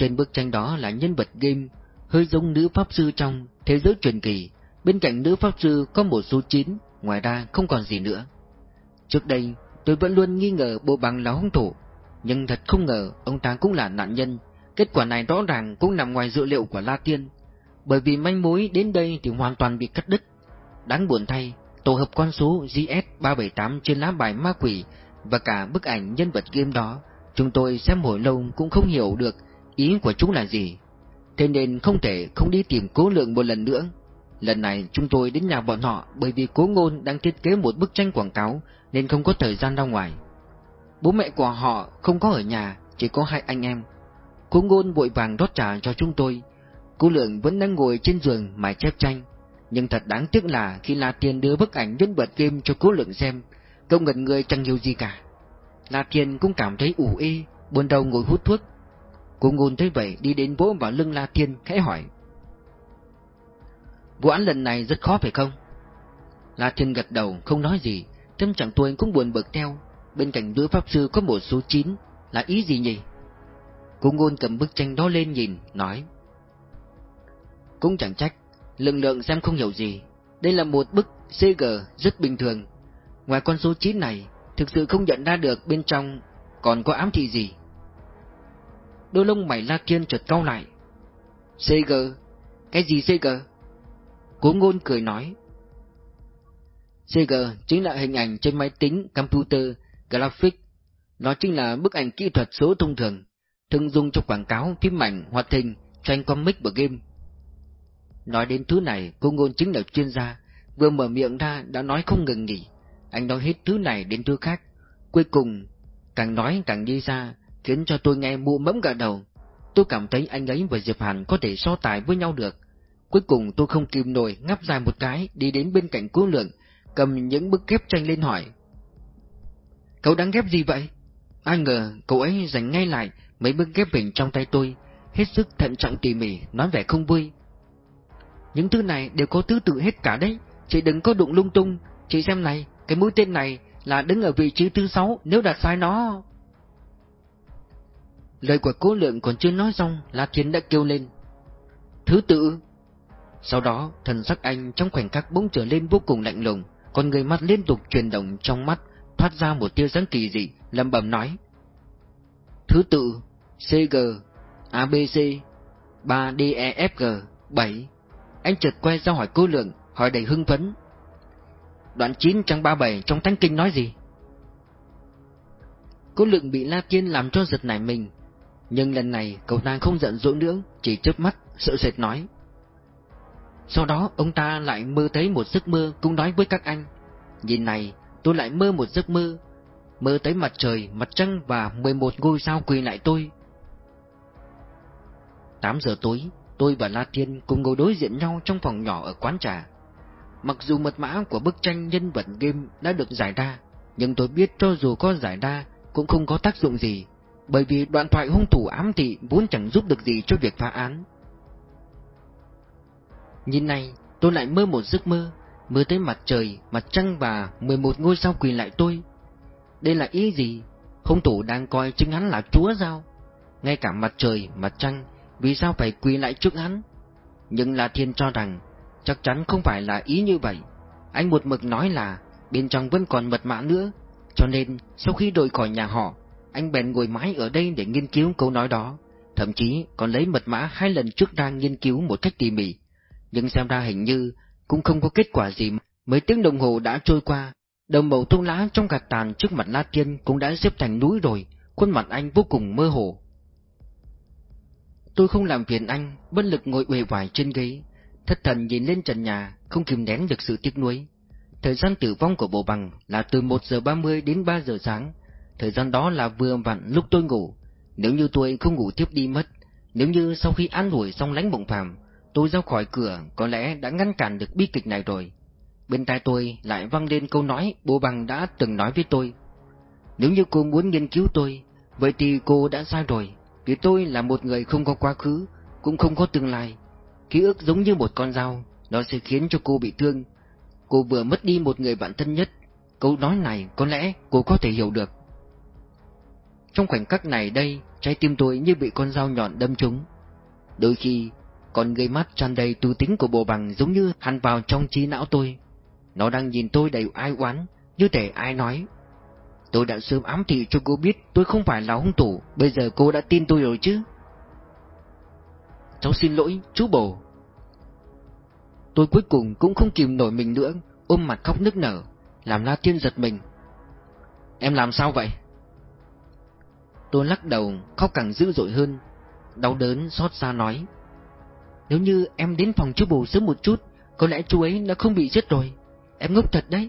Trên bức tranh đó là nhân vật game, hơi giống nữ pháp sư trong thế giới truyền kỳ. Bên cạnh nữ pháp sư có một số chín ngoài ra không còn gì nữa. Trước đây, tôi vẫn luôn nghi ngờ bộ bằng là hung thủ, nhưng thật không ngờ ông ta cũng là nạn nhân. Kết quả này rõ ràng cũng nằm ngoài dự liệu của La Tiên, bởi vì manh mối đến đây thì hoàn toàn bị cắt đứt. Đáng buồn thay, tổ hợp con số GS378 trên lá bài ma quỷ và cả bức ảnh nhân vật game đó, chúng tôi xem hồi lâu cũng không hiểu được ý của chúng là gì. Thế nên không thể không đi tìm cố lượng một lần nữa. Lần này chúng tôi đến nhà bọn họ bởi vì cố ngôn đang thiết kế một bức tranh quảng cáo nên không có thời gian ra ngoài. Bố mẹ của họ không có ở nhà, chỉ có hai anh em. Cố ngôn vội vàng rót trà cho chúng tôi. Cố lượng vẫn đang ngồi trên giường mài chép tranh. Nhưng thật đáng tiếc là khi La Tiên đưa bức ảnh nhân vật game cho cố lượng xem, cậu ngẩn người chẳng hiểu gì cả. La Tiên cũng cảm thấy ủ ê, buồn đầu ngồi hút thuốc. Cô ngôn thấy vậy đi đến vỗ vào lưng La Thiên khẽ hỏi. Vụ án lần này rất khó phải không? La Thiên gật đầu không nói gì, tâm trạng tôi cũng buồn bực theo. Bên cạnh đứa pháp sư có một số 9, là ý gì nhỉ? Cô ngôn cầm bức tranh đó lên nhìn, nói. Cũng chẳng trách, lực lượng xem không hiểu gì. Đây là một bức CG rất bình thường. Ngoài con số 9 này, thực sự không nhận ra được bên trong còn có ám thị gì. Đôi lông mày La Thiên chợt cau lại. CG? Cái gì CG? Cố ngôn cười nói. CG chính là hình ảnh trên máy tính, computer, graphic. Nó chính là bức ảnh kỹ thuật số thông thường, thường dùng cho quảng cáo, phim ảnh, hoạt hình, tranh comic và game. Nói đến thứ này, cô ngôn chính là chuyên gia, vừa mở miệng ra đã nói không ngừng nghỉ. Anh nói hết thứ này đến thứ khác, cuối cùng càng nói càng đi xa, khiến cho tôi nghe mụ mẫm gật đầu. Tôi cảm thấy anh ấy và Diệp Hàn có thể so tài với nhau được. Cuối cùng tôi không kìm nổi ngáp dài một cái đi đến bên cạnh cố lượng, cầm những bức ghép tranh lên hỏi. Cậu đang ghép gì vậy? Ai ngờ cậu ấy giành ngay lại mấy bức ghép hình trong tay tôi, hết sức thận trọng tỉ mỉ, nói vẻ không vui. Những thứ này đều có thứ tự hết cả đấy, chị đừng có đụng lung tung, chị xem này, cái mũi tên này là đứng ở vị trí thứ sáu nếu đặt sai nó. Lời của cố lượng còn chưa nói xong, La Thiên đã kêu lên. Thứ tự. Sau đó, thần sắc anh trong khoảnh khắc bỗng trở lên vô cùng lạnh lùng, con người mắt liên tục chuyển động trong mắt, thoát ra một tia sáng kỳ dị, lẩm bẩm nói. Thứ tự, CG, ABC, 3DEFG, 7. Anh chợt quay ra hỏi cố lượng, hỏi đầy hưng phấn. Đoạn 9 trang 37 trong thánh kinh nói gì? cố lượng bị La thiên làm cho giật nảy mình, nhưng lần này cậu ta không giận dỗi nữa, chỉ chớp mắt, sợ sệt nói. Sau đó ông ta lại mơ thấy một giấc mơ cũng nói với các anh. Nhìn này, tôi lại mơ một giấc mơ. Mơ thấy mặt trời, mặt trăng và 11 ngôi sao quỳ lại tôi. 8 giờ tối, tôi và La Thiên cùng ngồi đối diện nhau trong phòng nhỏ ở quán trà. Mặc dù mật mã của bức tranh nhân vật game đã được giải ra, nhưng tôi biết cho dù có giải ra cũng không có tác dụng gì, bởi vì đoạn thoại hung thủ ám thị vốn chẳng giúp được gì cho việc phá án. Nhìn này, tôi lại mơ một giấc mơ, mơ thấy mặt trời, mặt trăng và 11 ngôi sao quỳ lại tôi. Đây là ý gì? Hung thủ đang coi chính hắn là chúa sao? Ngay cả mặt trời, mặt trăng, vì sao phải quỳ lại trước hắn? Nhưng là thiên cho rằng, chắc chắn không phải là ý như vậy. Anh một mực nói là, bên trong vẫn còn mật mã nữa, cho nên sau khi đổi khỏi nhà họ, anh bèn ngồi mãi ở đây để nghiên cứu câu nói đó, thậm chí còn lấy mật mã hai lần trước ra nghiên cứu một cách tỉ mỉ nhưng xem ra hình như cũng không có kết quả gì. Mấy tiếng đồng hồ đã trôi qua, đồng bầu thông lá trong gạt tàn trước mặt La Tiên cũng đã xếp thành núi rồi, khuôn mặt anh vô cùng mơ hồ. Tôi không làm phiền anh, bất lực ngồi uể oải trên ghế, thất thần nhìn lên trần nhà, không kìm nén được sự tiếc nuối. Thời gian tử vong của bộ bằng là từ 1 giờ 30 đến 3 giờ sáng, thời gian đó là vừa vặn lúc tôi ngủ. Nếu như tôi không ngủ tiếp đi mất, nếu như sau khi ăn đuổi xong lánh bụng phàm, Tôi ra khỏi cửa có lẽ đã ngăn cản được bi kịch này rồi. Bên tai tôi lại vang lên câu nói bố bằng đã từng nói với tôi. Nếu như cô muốn nghiên cứu tôi, vậy thì cô đã sai rồi, vì tôi là một người không có quá khứ, cũng không có tương lai. Ký ức giống như một con dao, nó sẽ khiến cho cô bị thương. Cô vừa mất đi một người bạn thân nhất, câu nói này có lẽ cô có thể hiểu được. Trong khoảnh khắc này đây, trái tim tôi như bị con dao nhọn đâm trúng. Đôi khi, con gây mắt tràn đầy tư tính của bộ bằng giống như hằn vào trong trí não tôi. Nó đang nhìn tôi đầy ai oán, như thể ai nói. Tôi đã sớm ám thị cho cô biết tôi không phải là hung thủ, bây giờ cô đã tin tôi rồi chứ. Cháu xin lỗi, chú bồ. Tôi cuối cùng cũng không kìm nổi mình nữa, ôm mặt khóc nức nở, làm La Thiên giật mình. Em làm sao vậy? Tôi lắc đầu, khóc càng dữ dội hơn, đau đớn xót xa nói. Nếu như em đến phòng chú bồ sớm một chút, có lẽ chú ấy đã không bị chết rồi. Em ngốc thật đấy.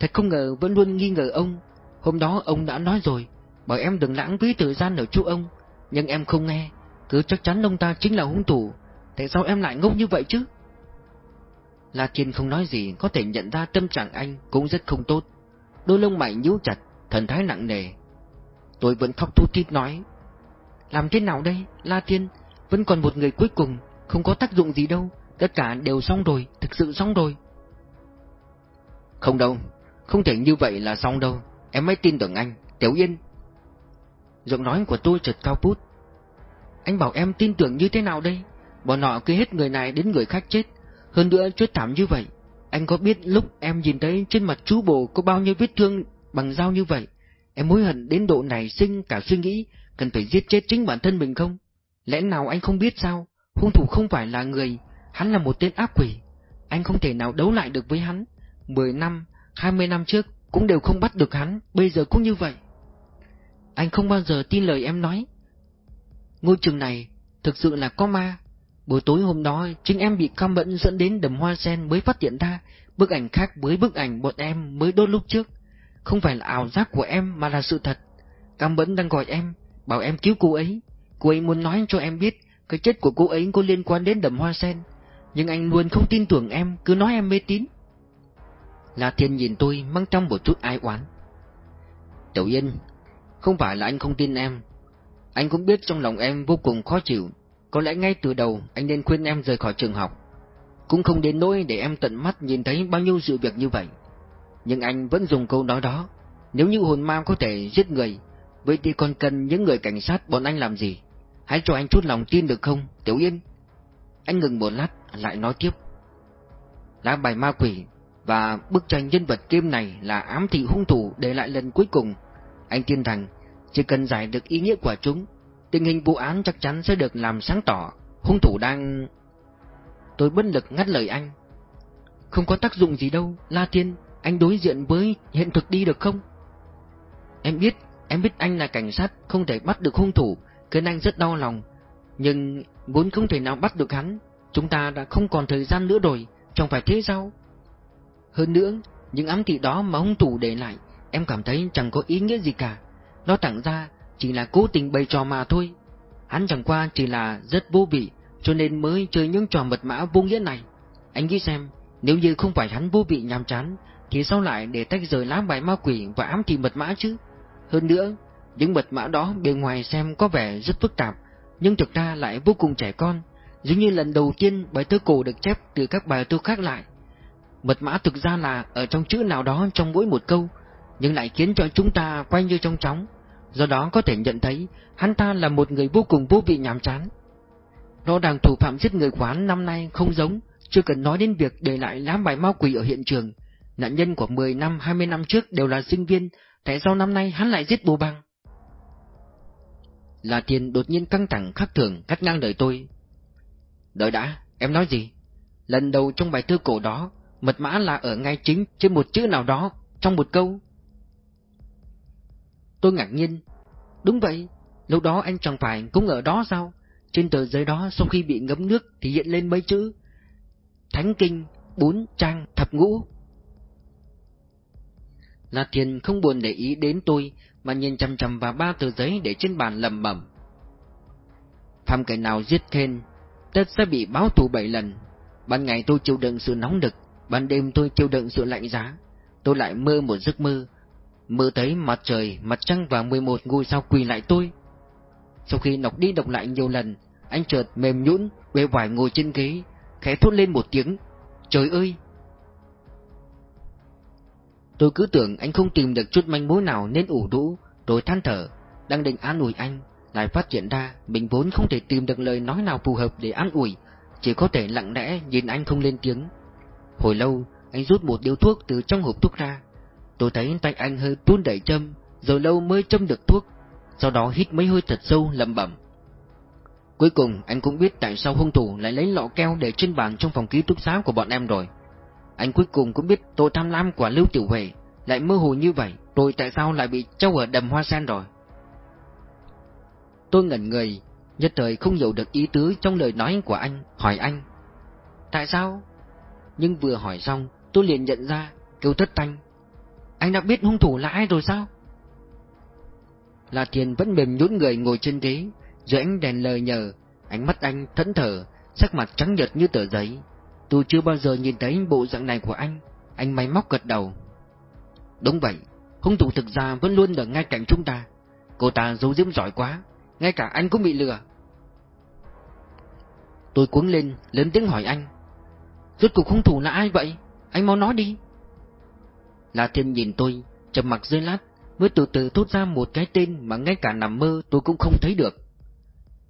Thật không ngờ vẫn luôn nghi ngờ ông. Hôm đó ông đã nói rồi, bảo em đừng lãng phí thời gian ở chú ông. Nhưng em không nghe, cứ chắc chắn ông ta chính là hung thủ. Tại sao em lại ngốc như vậy chứ? La Thiên không nói gì, có thể nhận ra tâm trạng anh cũng rất không tốt. Đôi lông mày nhíu chặt, thần thái nặng nề. Tôi vẫn khóc thút thít nói. Làm thế nào đây, La Thiên? Vẫn còn một người cuối cùng, không có tác dụng gì đâu. Tất cả đều xong rồi, thực sự xong rồi. Không đâu, không thể như vậy là xong đâu. Em mới tin tưởng anh, Tiểu Yên. Giọng nói của tôi chợt cao bút. Anh bảo em tin tưởng như thế nào đây? Bọn họ cứ hết người này đến người khác chết. Hơn nữa chết thảm như vậy. Anh có biết lúc em nhìn thấy trên mặt chú bồ có bao nhiêu vết thương bằng dao như vậy? Em hối hận đến độ này sinh cả suy nghĩ cần phải giết chết chính bản thân mình không? Lẽ nào anh không biết sao? Hung thủ không phải là người, hắn là một tên ác quỷ. Anh không thể nào đấu lại được với hắn. Mười năm, hai mươi năm trước cũng đều không bắt được hắn, bây giờ cũng như vậy. Anh không bao giờ tin lời em nói. Ngôi trường này thực sự là có ma. Buổi tối hôm đó, chính em bị cam bẫn dẫn đến đầm hoa sen mới phát hiện ra bức ảnh khác với bức ảnh bọn em mới đốt lúc trước. Không phải là ảo giác của em mà là sự thật. Cam bẫn đang gọi em, bảo em cứu cô ấy. Cô ấy muốn nói cho em biết cái chết của cô ấy có liên quan đến đầm hoa sen. Nhưng anh luôn không tin tưởng em, cứ nói em mê tín. La Thiên nhìn tôi mang trong một chút ai oán. Tiểu Yên, không phải là anh không tin em. Anh cũng biết trong lòng em vô cùng khó chịu. Có lẽ ngay từ đầu anh nên khuyên em rời khỏi trường học. Cũng không đến nỗi để em tận mắt nhìn thấy bao nhiêu sự việc như vậy. Nhưng anh vẫn dùng câu nói đó. Nếu như hồn ma có thể giết người, vậy thì còn cần những người cảnh sát bọn anh làm gì? Hãy cho anh chút lòng tin được không, Tiểu Yên? Anh ngừng một lát, lại nói tiếp. Lá bài ma quỷ và bức tranh nhân vật kim này là ám thị hung thủ để lại lần cuối cùng. Anh tin rằng chỉ cần giải được ý nghĩa của chúng, tình hình vụ án chắc chắn sẽ được làm sáng tỏ. Hung thủ đang... Tôi bất lực ngắt lời anh. Không có tác dụng gì đâu, La Thiên, anh đối diện với hiện thực đi được không? Em biết, em biết anh là cảnh sát, không thể bắt được hung thủ, khiến anh rất đau lòng. Nhưng muốn không thể nào bắt được hắn, chúng ta đã không còn thời gian nữa rồi, chẳng phải thế sao? Hơn nữa, những ám thị đó mà hung thủ để lại, em cảm thấy chẳng có ý nghĩa gì cả. Nó tặng ra chỉ là cố tình bày trò mà thôi. Hắn chẳng qua chỉ là rất vô vị, cho nên mới chơi những trò mật mã vô nghĩa này. Anh nghĩ xem, nếu như không phải hắn vô vị nhàm chán, thì sao lại để tách rời lá bài ma quỷ và ám thị mật mã chứ? Hơn nữa, những mật mã đó bề ngoài xem có vẻ rất phức tạp, nhưng thực ra lại vô cùng trẻ con, giống như lần đầu tiên bài thơ cổ được chép từ các bài thơ khác lại. Mật mã thực ra là ở trong chữ nào đó trong mỗi một câu, nhưng lại khiến cho chúng ta quay như trong chóng, do đó có thể nhận thấy hắn ta là một người vô cùng vô vị nhàm chán. Rõ ràng thủ phạm giết người quán năm nay không giống, chưa cần nói đến việc để lại lá bài ma quỷ ở hiện trường. Nạn nhân của 10 năm, 20 năm trước đều là sinh viên, tại sao năm nay hắn lại giết bù băng? Là tiền đột nhiên căng thẳng khắc thường cắt ngang đời tôi. Đợi đã, em nói gì? Lần đầu trong bài thư cổ đó, mật mã là ở ngay chính trên một chữ nào đó, trong một câu. Tôi ngạc nhiên. Đúng vậy, lúc đó anh chẳng phải cũng ở đó sao? Trên tờ giấy đó sau khi bị ngấm nước thì hiện lên mấy chữ. Thánh kinh, bốn trang, thập ngũ. La Thiên không buồn để ý đến tôi mà nhìn chăm chăm vào ba tờ giấy để trên bàn lầm bẩm. Phạm kẻ nào giết Khen, tất sẽ bị báo thù bảy lần. Ban ngày tôi chịu đựng sự nóng đực, ban đêm tôi chịu đựng sự lạnh giá. Tôi lại mơ một giấc mơ, mơ thấy mặt trời, mặt trăng và 11 ngôi sao quỳ lại tôi. Sau khi đọc đi đọc lại nhiều lần, anh chợt mềm nhũn, uể vải ngồi trên ghế, khẽ thốt lên một tiếng, "Trời ơi!" Tôi cứ tưởng anh không tìm được chút manh mối nào nên ủ rũ, rồi than thở, đang định an ủi anh, lại phát hiện ra mình vốn không thể tìm được lời nói nào phù hợp để an ủi, chỉ có thể lặng lẽ nhìn anh không lên tiếng. Hồi lâu, anh rút một điếu thuốc từ trong hộp thuốc ra. Tôi thấy tay anh hơi tuôn đẩy châm, rồi lâu mới châm được thuốc, sau đó hít mấy hơi thật sâu lẩm bẩm. Cuối cùng anh cũng biết tại sao hung thủ lại lấy lọ keo để trên bàn trong phòng ký túc xá của bọn em rồi. Anh cuối cùng cũng biết tội tham lam của Lưu Tiểu Huệ lại mơ hồ như vậy, tôi tại sao lại bị trâu ở đầm hoa sen rồi. Tôi ngẩn người, nhất thời không hiểu được ý tứ trong lời nói của anh, hỏi anh. Tại sao? Nhưng vừa hỏi xong, tôi liền nhận ra, kêu thất thanh Anh đã biết hung thủ là ai rồi sao? La Thiên vẫn mềm nhũn người ngồi trên ghế, dưới ánh đèn lờ nhờ, ánh mắt anh thẫn thờ, sắc mặt trắng nhợt như tờ giấy. Tôi chưa bao giờ nhìn thấy bộ dạng này của anh, anh máy móc gật đầu. Đúng vậy, hung thủ thực ra vẫn luôn ở ngay cạnh chúng ta. Cô ta giấu giếm giỏi quá, ngay cả anh cũng bị lừa. Tôi cuống lên, lớn tiếng hỏi anh. Rốt cuộc hung thủ là ai vậy? Anh mau nói đi. La Thiên nhìn tôi, trầm mặc dưới lát, mới từ từ thốt ra một cái tên mà ngay cả nằm mơ tôi cũng không thấy được.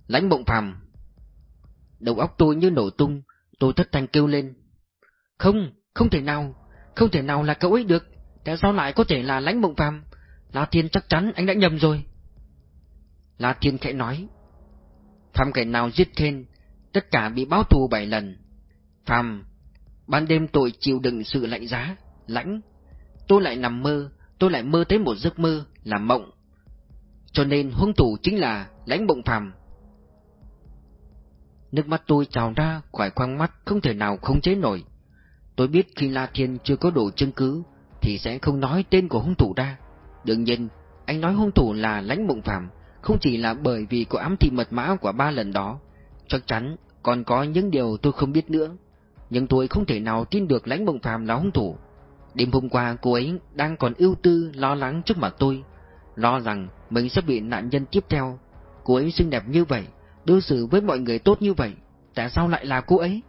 Lãnh mộng phàm. Đầu óc tôi như nổ tung, tôi thất thanh kêu lên. Không, không thể nào, không thể nào là cậu ấy được, tại sao lại có thể là lãnh mộng phàm? La Thiên chắc chắn anh đã nhầm rồi. La Thiên khẽ nói. Phàm kẻ nào giết Khen, tất cả bị báo thù bảy lần. Phàm, ban đêm tôi chịu đựng sự lạnh giá, lãnh. Tôi lại nằm mơ, tôi lại mơ tới một giấc mơ, là mộng. Cho nên hung thủ chính là lãnh mộng phàm. Nước mắt tôi trào ra khỏi khoang mắt không thể nào không chế nổi. Tôi biết khi La Thiên chưa có đủ chứng cứ, thì sẽ không nói tên của hung thủ ra. Đương nhiên, anh nói hung thủ là lãnh mộng Phạm không chỉ là bởi vì có ám thị mật mã của ba lần đó, chắc chắn còn có những điều tôi không biết nữa. Nhưng tôi không thể nào tin được lãnh mộng Phạm là hung thủ. Đêm hôm qua cô ấy đang còn ưu tư lo lắng trước mặt tôi, lo rằng mình sẽ bị nạn nhân tiếp theo. Cô ấy xinh đẹp như vậy, đối xử với mọi người tốt như vậy, tại sao lại là cô ấy?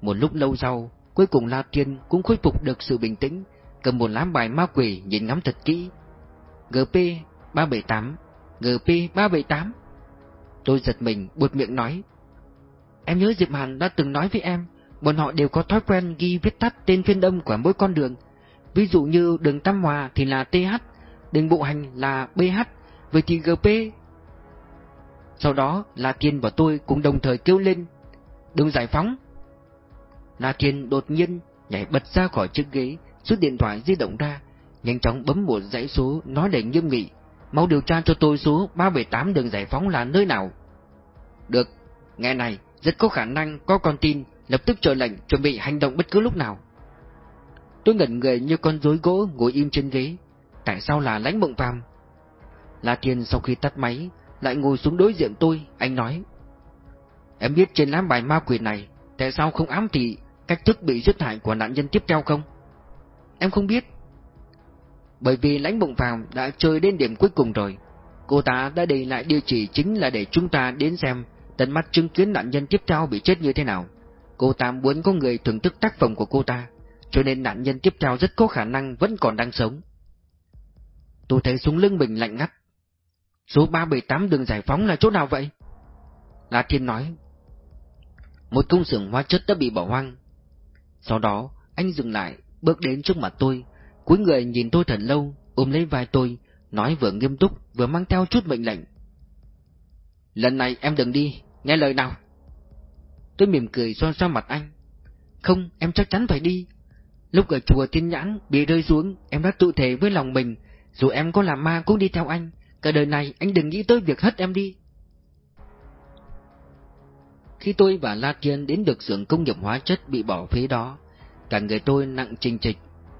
Một lúc lâu sau, cuối cùng La Thiên cũng khôi phục được sự bình tĩnh, cầm một lá bài ma quỷ nhìn ngắm thật kỹ. GP 378 GP 378 Tôi giật mình buột miệng nói Em nhớ Diệp Hàn đã từng nói với em Bọn họ đều có thói quen ghi viết tắt tên phiên âm của mỗi con đường Ví dụ như đường Tam Hòa thì là TH Đường Bộ Hành là BH Vậy thì GP sau đó, La Thiên và tôi cũng đồng thời kêu lên Đường giải phóng. La Thiên đột nhiên nhảy bật ra khỏi chiếc ghế, Rút điện thoại di động ra, Nhanh chóng bấm một dãy số nói để nghiêm nghị, Mau điều tra cho tôi số 378 đường giải phóng là nơi nào. Được, Nghe này, Rất có khả năng có con tin, Lập tức chờ lệnh chuẩn bị hành động bất cứ lúc nào. Tôi ngẩn người như con rối gỗ ngồi im trên ghế, Tại sao là lãnh mộng phàm? La Thiên sau khi tắt máy lại ngồi xuống đối diện tôi, Anh nói. Em biết trên lá bài ma quỷ này, Tại sao không ám thị Cách thức bị giết hại của nạn nhân tiếp theo không? Em không biết. Bởi vì lãnh bụng phàm đã chơi đến điểm cuối cùng rồi. Cô ta đã để lại địa chỉ chính là để chúng ta đến xem Tận mắt chứng kiến nạn nhân tiếp theo bị chết như thế nào. Cô ta muốn có người thưởng thức tác phẩm của cô ta, Cho nên nạn nhân tiếp theo rất có khả năng vẫn còn đang sống. Tôi thấy súng lưng mình lạnh ngắt. Số 378 đường giải phóng là chỗ nào vậy? La Thiên nói. Một công xưởng hóa chất đã bị bỏ hoang. Sau đó, anh dừng lại, Bước đến trước mặt tôi. Cúi người nhìn tôi thật lâu, Ôm lấy vai tôi, Nói vừa nghiêm túc, vừa mang theo chút mệnh lệnh. Lần này em đừng đi, Nghe lời nào. Tôi mỉm cười xoa xoa mặt anh. Không, em chắc chắn phải đi. Lúc ở chùa Thiên Nhãn bị rơi xuống, Em đã tự thể với lòng mình, Dù em có làm ma cũng đi theo anh. Cả đời này anh đừng nghĩ tới việc hất em đi. Khi tôi và La Thiên đến được xưởng công nghiệp hóa chất bị bỏ phế đó, Cả người tôi nặng trình trịch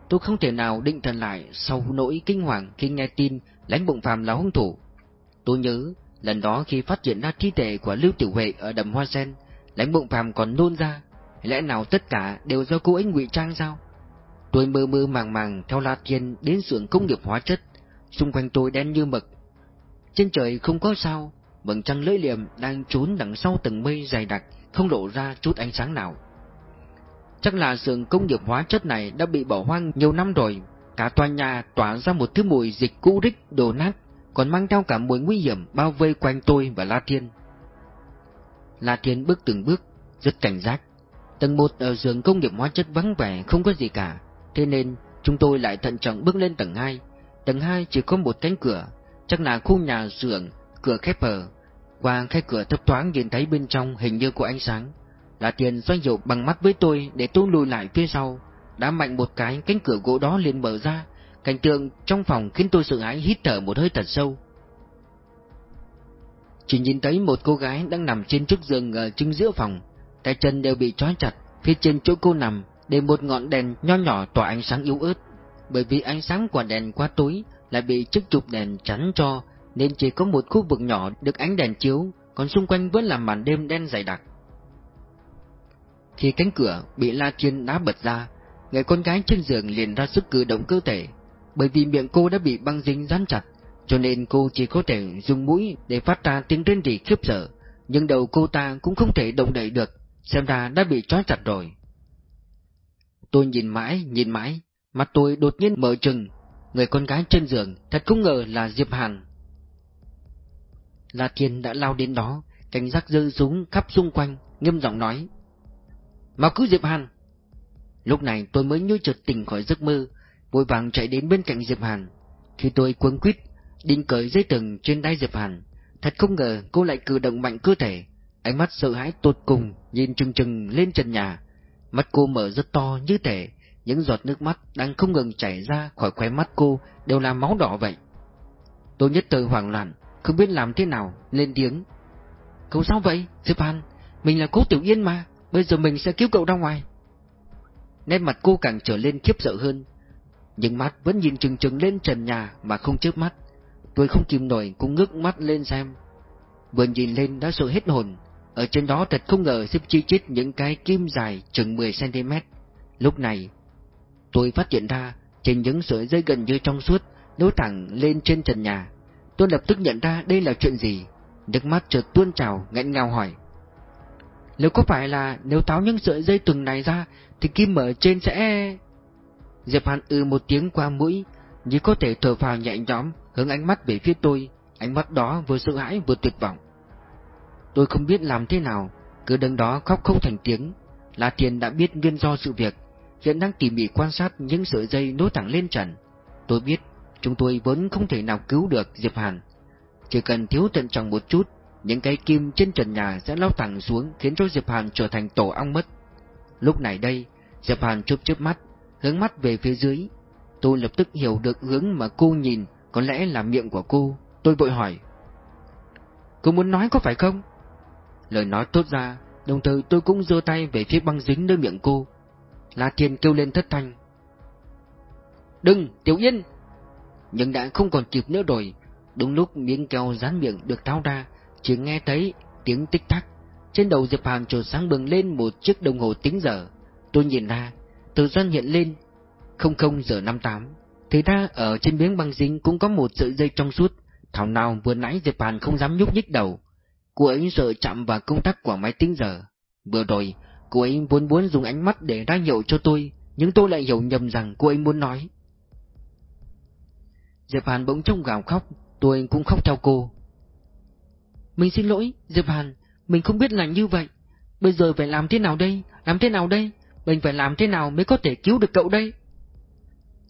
Tôi không thể nào định thần lại Sau nỗi kinh hoàng khi nghe tin Lãnh bụng phàm là hung thủ. Tôi nhớ, lần đó khi phát hiện ra thi thể của Lưu Tiểu Huệ ở đầm Hoa Sen, Lãnh bụng phàm còn nôn ra. Lẽ nào tất cả đều do cô ấy ngụy trang sao? Tôi mơ mơ màng màng theo La Thiên đến xưởng công nghiệp hóa chất. Xung quanh tôi đen như mực trên trời không có sao Vầng trăng lưỡi liềm đang trốn đằng sau từng mây dày đặc Không lộ ra chút ánh sáng nào Chắc là xưởng công nghiệp hóa chất này đã bị bỏ hoang nhiều năm rồi cả tòa nhà tỏa ra một thứ mùi dịch cũ rích đổ nát, còn mang theo cả mùi nguy hiểm bao vây quanh tôi và La Thiên. La Thiên bước từng bước, rất cảnh giác. Tầng một ở giường công nghiệp hóa chất vắng vẻ không có gì cả, thế nên chúng tôi lại thận trọng bước lên tầng 2. Tầng 2 chỉ có một cánh cửa, chắc là khu nhà xưởng, cửa khép hờ. Qua khe cửa thấp thoáng nhìn thấy bên trong hình như có ánh sáng. là tiền xoay dầu bằng mắt với tôi để tôi lùi lại phía sau, đã mạnh một cái cánh cửa gỗ đó liền mở ra, cảnh tượng trong phòng khiến tôi sợ hãi hít thở một hơi thật sâu. Chỉ nhìn thấy một cô gái đang nằm trên chiếc giường ở chính giữa phòng, tay chân đều bị trói chặt, phía trên chỗ cô nằm để một ngọn đèn nho nhỏ tỏa ánh sáng yếu ớt. Bởi vì ánh sáng của đèn quá tối lại bị chiếc chụp đèn chắn cho, nên chỉ có một khu vực nhỏ được ánh đèn chiếu, còn xung quanh vẫn là màn đêm đen dày đặc. Khi cánh cửa bị La Thiên đá bật ra, người con gái trên giường liền ra sức cử động cơ thể, bởi vì miệng cô đã bị băng dính dán chặt, cho nên cô chỉ có thể dùng mũi để phát ra tiếng rên rỉ khiếp sợ, nhưng đầu cô ta cũng không thể động đậy được, xem ra đã bị trói chặt rồi. Tôi nhìn mãi, nhìn mãi, mặt tôi đột nhiên mở trừng, người con gái trên giường thật không ngờ là Diệp Hàn. La Thiên đã lao đến đó, cảnh giác rơi súng khắp xung quanh, nghiêm giọng nói. Mau cứu Diệp Hàn! Lúc này tôi mới như chợt tỉnh khỏi giấc mơ, vội vàng chạy đến bên cạnh Diệp Hàn. Khi tôi cuống quýt định cởi dây thừng trên đai Diệp Hàn, thật không ngờ cô lại cử động mạnh cơ thể, ánh mắt sợ hãi tột cùng nhìn chừng chừng lên trần nhà. Mắt cô mở rất to như thể những giọt nước mắt đang không ngừng chảy ra khỏi khóe mắt cô đều là máu đỏ vậy. Tôi nhất thời hoảng loạn, không biết làm thế nào, lên tiếng. Cậu sao vậy, Diệp Hàn? Mình là cố Tiểu Yên mà, bây giờ mình sẽ cứu cậu ra ngoài. Nét mặt cô càng trở lên khiếp sợ hơn, nhưng mắt vẫn nhìn chừng chừng lên trần nhà mà không chớp mắt. Tôi không kìm nổi cũng ngước mắt lên xem. Vừa nhìn lên đã sợ hết hồn, ở trên đó thật không ngờ xếp chi chít những cái kim dài chừng 10cm. Lúc này, tôi phát hiện ra trên những sợi dây gần như trong suốt nối thẳng lên trên trần nhà. Tôi lập tức nhận ra đây là chuyện gì. Nước mắt chợt tuôn trào, nghẹn ngào hỏi. Nếu có phải là nếu tháo những sợi dây từng này ra thì kim ở trên sẽ... Diệp Hàn ư một tiếng qua mũi, như có thể thở phào nhẹ nhõm, hướng ánh mắt về phía tôi, ánh mắt đó vừa sợ hãi vừa tuyệt vọng. Tôi không biết làm thế nào, cứ đứng đó khóc không thành tiếng. La Thiên đã biết nguyên do sự việc, hiện đang tỉ mỉ quan sát những sợi dây nối thẳng lên trần. Tôi biết, chúng tôi vẫn không thể nào cứu được Diệp Hàn. Chỉ cần thiếu thận trọng một chút, những cái kim trên trần nhà sẽ lao thẳng xuống khiến cho Diệp Hàn trở thành tổ ong mất. Lúc này đây, Diệp Hàn chớp chớp mắt, hướng mắt về phía dưới. Tôi lập tức hiểu được hướng mà cô nhìn, có lẽ là miệng của cô. Tôi vội hỏi. Cô muốn nói có phải không? Lời nói tốt ra, đồng thời tôi cũng giơ tay về phía băng dính nơi miệng cô. La Thiên kêu lên thất thanh. Đừng, Tiểu Yên! Nhưng đã không còn kịp nữa rồi. Đúng lúc miếng keo dán miệng được tháo ra, chỉ nghe thấy tiếng tích tắc. Trên đầu Diệp Hàm trồi sáng bừng lên một chiếc đồng hồ tính giờ. Tôi nhìn ra, từ gian hiện lên 00 giờ 58. Thì ra ở trên miếng băng dính cũng có một sợi dây trong suốt. Thảo nào vừa nãy Diệp Hàn không dám nhúc nhích đầu. Cô ấy sợ chạm vào công tắc của máy tính giờ. Vừa rồi, cô ấy vốn muốn dùng ánh mắt để ra hiệu cho tôi, nhưng tôi lại hiểu nhầm rằng cô ấy muốn nói. Diệp Hàn bỗng trông gào khóc, tôi cũng khóc theo cô. Mình xin lỗi, Diệp Hàn, mình không biết là như vậy. Bây giờ phải làm thế nào đây? Làm thế nào đây? Mình phải làm thế nào mới có thể cứu được cậu đây?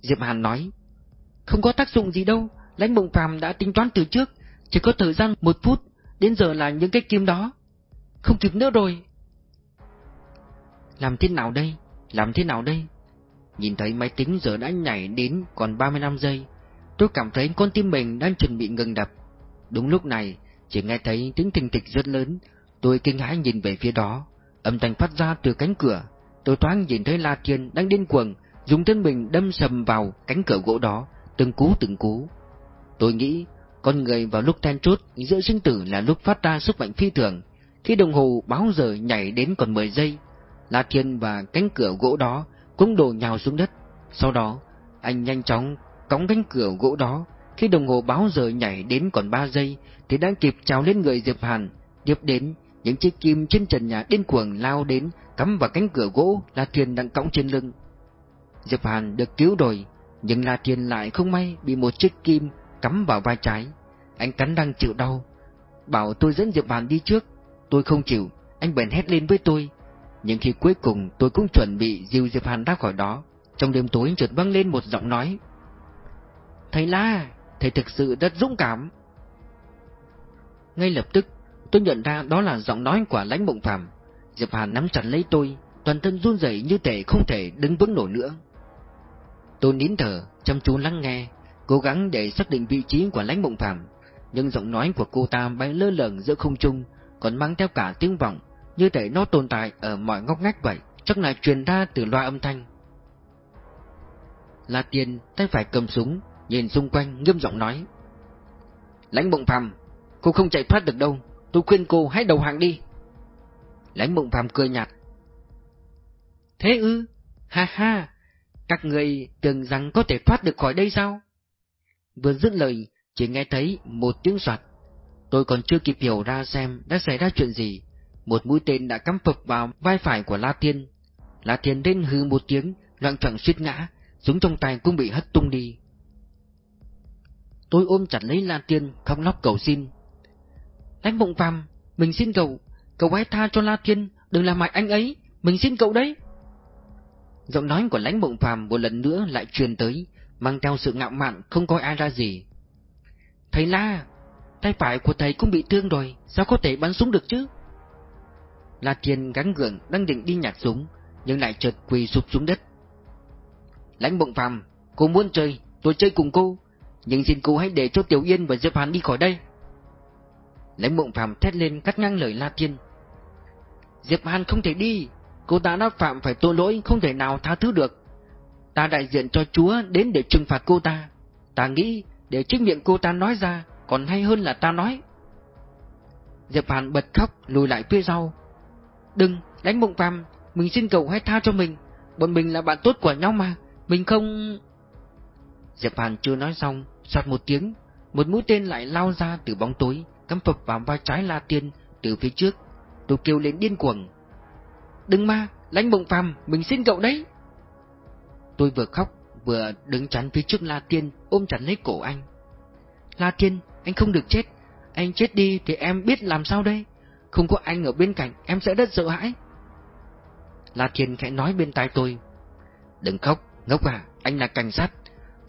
Diệp Hàn nói. Không có tác dụng gì đâu, lãnh mộng phàm đã tính toán từ trước, chỉ có thời gian một phút, đến giờ là những cái kim đó. Không kịp nữa rồi. Làm thế nào đây? Làm thế nào đây? Nhìn thấy máy tính giờ đã nhảy đến còn 35 giây, tôi cảm thấy con tim mình đang chuẩn bị ngừng đập. Đúng lúc này, chỉ nghe thấy tiếng thình thịch rất lớn, tôi kinh hãi nhìn về phía đó, âm thanh phát ra từ cánh cửa. Tôi thoáng nhìn thấy La Thiên đang điên cuồng, dùng thân mình đâm sầm vào cánh cửa gỗ đó, từng cú từng cú. Tôi nghĩ, con người vào lúc then chốt giữa sinh tử là lúc phát ra sức mạnh phi thường. Khi đồng hồ báo giờ nhảy đến còn 10 giây, La Thiên và cánh cửa gỗ đó cũng đổ nhào xuống đất. Sau đó, anh nhanh chóng cõng cánh cửa gỗ đó. Khi đồng hồ báo giờ nhảy đến còn 3 giây, thì đang kịp trào lên người Diệp Hàn. Tiếp đến, những chiếc kim trên trần nhà điên cuồng lao đến, cắm vào cánh cửa gỗ La Thiên đang cõng trên lưng. Diệp Hàn được cứu rồi, Nhưng La Thiên lại không may bị một chiếc kim cắm vào vai trái. Anh cắn răng chịu đau. Bảo tôi dẫn Diệp Hàn đi trước. Tôi không chịu, anh bèn hét lên với tôi. Nhưng khi cuối cùng tôi cũng chuẩn bị dìu Diệp Hàn ra khỏi đó. Trong đêm tối chợt vang lên một giọng nói. Thầy La, thầy thực sự rất dũng cảm. Ngay lập tức, tôi nhận ra đó là giọng nói của lãnh mộng phàm. Diệp Hàn nắm chặt lấy tôi, toàn thân run rẩy như thể không thể đứng vững nổi nữa. Tôi nín thở, chăm chú lắng nghe, cố gắng để xác định vị trí của lãnh mộng phàm, nhưng giọng nói của cô ta bay lơ lửng giữa không trung, còn mang theo cả tiếng vọng, như thể nó tồn tại ở mọi ngóc ngách vậy, chắc là truyền ra từ loa âm thanh. La Tiên tay phải cầm súng, nhìn xung quanh nghiêm giọng nói: "Lãnh Mộng Phàm, cô không chạy thoát được đâu, tôi khuyên cô hãy đầu hàng đi." Lãnh Mộng Phàm cười nhạt: "Thế ư? Ha ha, các người tưởng rằng có thể thoát được khỏi đây sao?" Vừa dứt lời, chỉ nghe thấy một tiếng soạt. Tôi còn chưa kịp hiểu ra xem đã xảy ra chuyện gì, một mũi tên đã cắm phập vào vai phải của La Thiên, La Thiên đến hư một tiếng, loạn choạng suýt ngã, súng trong tay cũng bị hất tung đi. Tôi ôm chặt lấy La Thiên, không lóc cầu xin. Lãnh Mộng Phàm, mình xin cậu, cậu hãy tha cho La Thiên, đừng làm hại anh ấy, mình xin cậu đấy. Giọng nói của lãnh Mộng Phàm một lần nữa lại truyền tới, mang theo sự ngạo mạn không coi ai ra gì. Thầy La, tay phải của thầy cũng bị thương rồi, sao có thể bắn súng được chứ? La Thiên gắng gượng đang định đi nhặt súng, nhưng lại chợt quỳ sụp xuống đất. Lãnh Mộng Phàm, cô muốn chơi, tôi chơi cùng cô, nhưng xin cô hãy để cho Tiểu Yên và Diệp Hàn đi khỏi đây. Lãnh Mộng Phàm thét lên cắt ngang lời La Thiên. Diệp Hàn không thể đi, cô ta đã phạm phải tội lỗi không thể nào tha thứ được. Ta đại diện cho Chúa đến để trừng phạt cô ta. Ta nghĩ để trách miệng cô ta nói ra còn hay hơn là ta nói. Diệp Hàn bật khóc lùi lại phía sau. Đừng, đánh mộng phàm, mình xin cậu hãy tha cho mình, bọn mình là bạn tốt của nhau mà, mình không... Diệp Hàn chưa nói xong, soạt một tiếng, một mũi tên lại lao ra từ bóng tối, cắm phập vào vai trái La Tiên từ phía trước. Tôi kêu lên điên cuồng. Đừng ma, lãnh mộng phàm, mình xin cậu đấy. Tôi vừa khóc, vừa đứng chắn phía trước La Tiên, ôm chặt lấy cổ anh. La Tiên, anh không được chết, anh chết đi thì em biết làm sao đây? Không có anh ở bên cạnh, em sẽ rất sợ hãi. La Thiên khẽ nói bên tai tôi. Đừng khóc, ngốc à, anh là cảnh sát.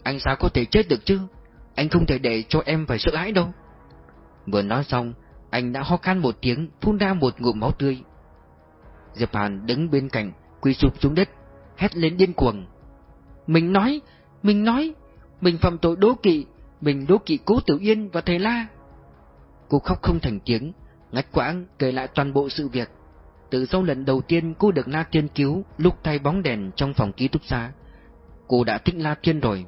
Anh sao có thể chết được chứ? Anh không thể để cho em phải sợ hãi đâu. Vừa nói xong, anh đã ho khan một tiếng, phun ra một ngụm máu tươi. Diệp Hàn đứng bên cạnh, quỳ sụp xuống đất, hét lên điên cuồng. Mình nói, mình nói, mình phạm tội đố kỵ, mình đố kỵ cố Tiểu Yên và thầy La. Cô khóc không thành tiếng, Ngách quãng kể lại toàn bộ sự việc. Từ sau lần đầu tiên cô được La Thiên cứu lúc thay bóng đèn trong phòng ký túc xá. Cô đã thích La Thiên rồi.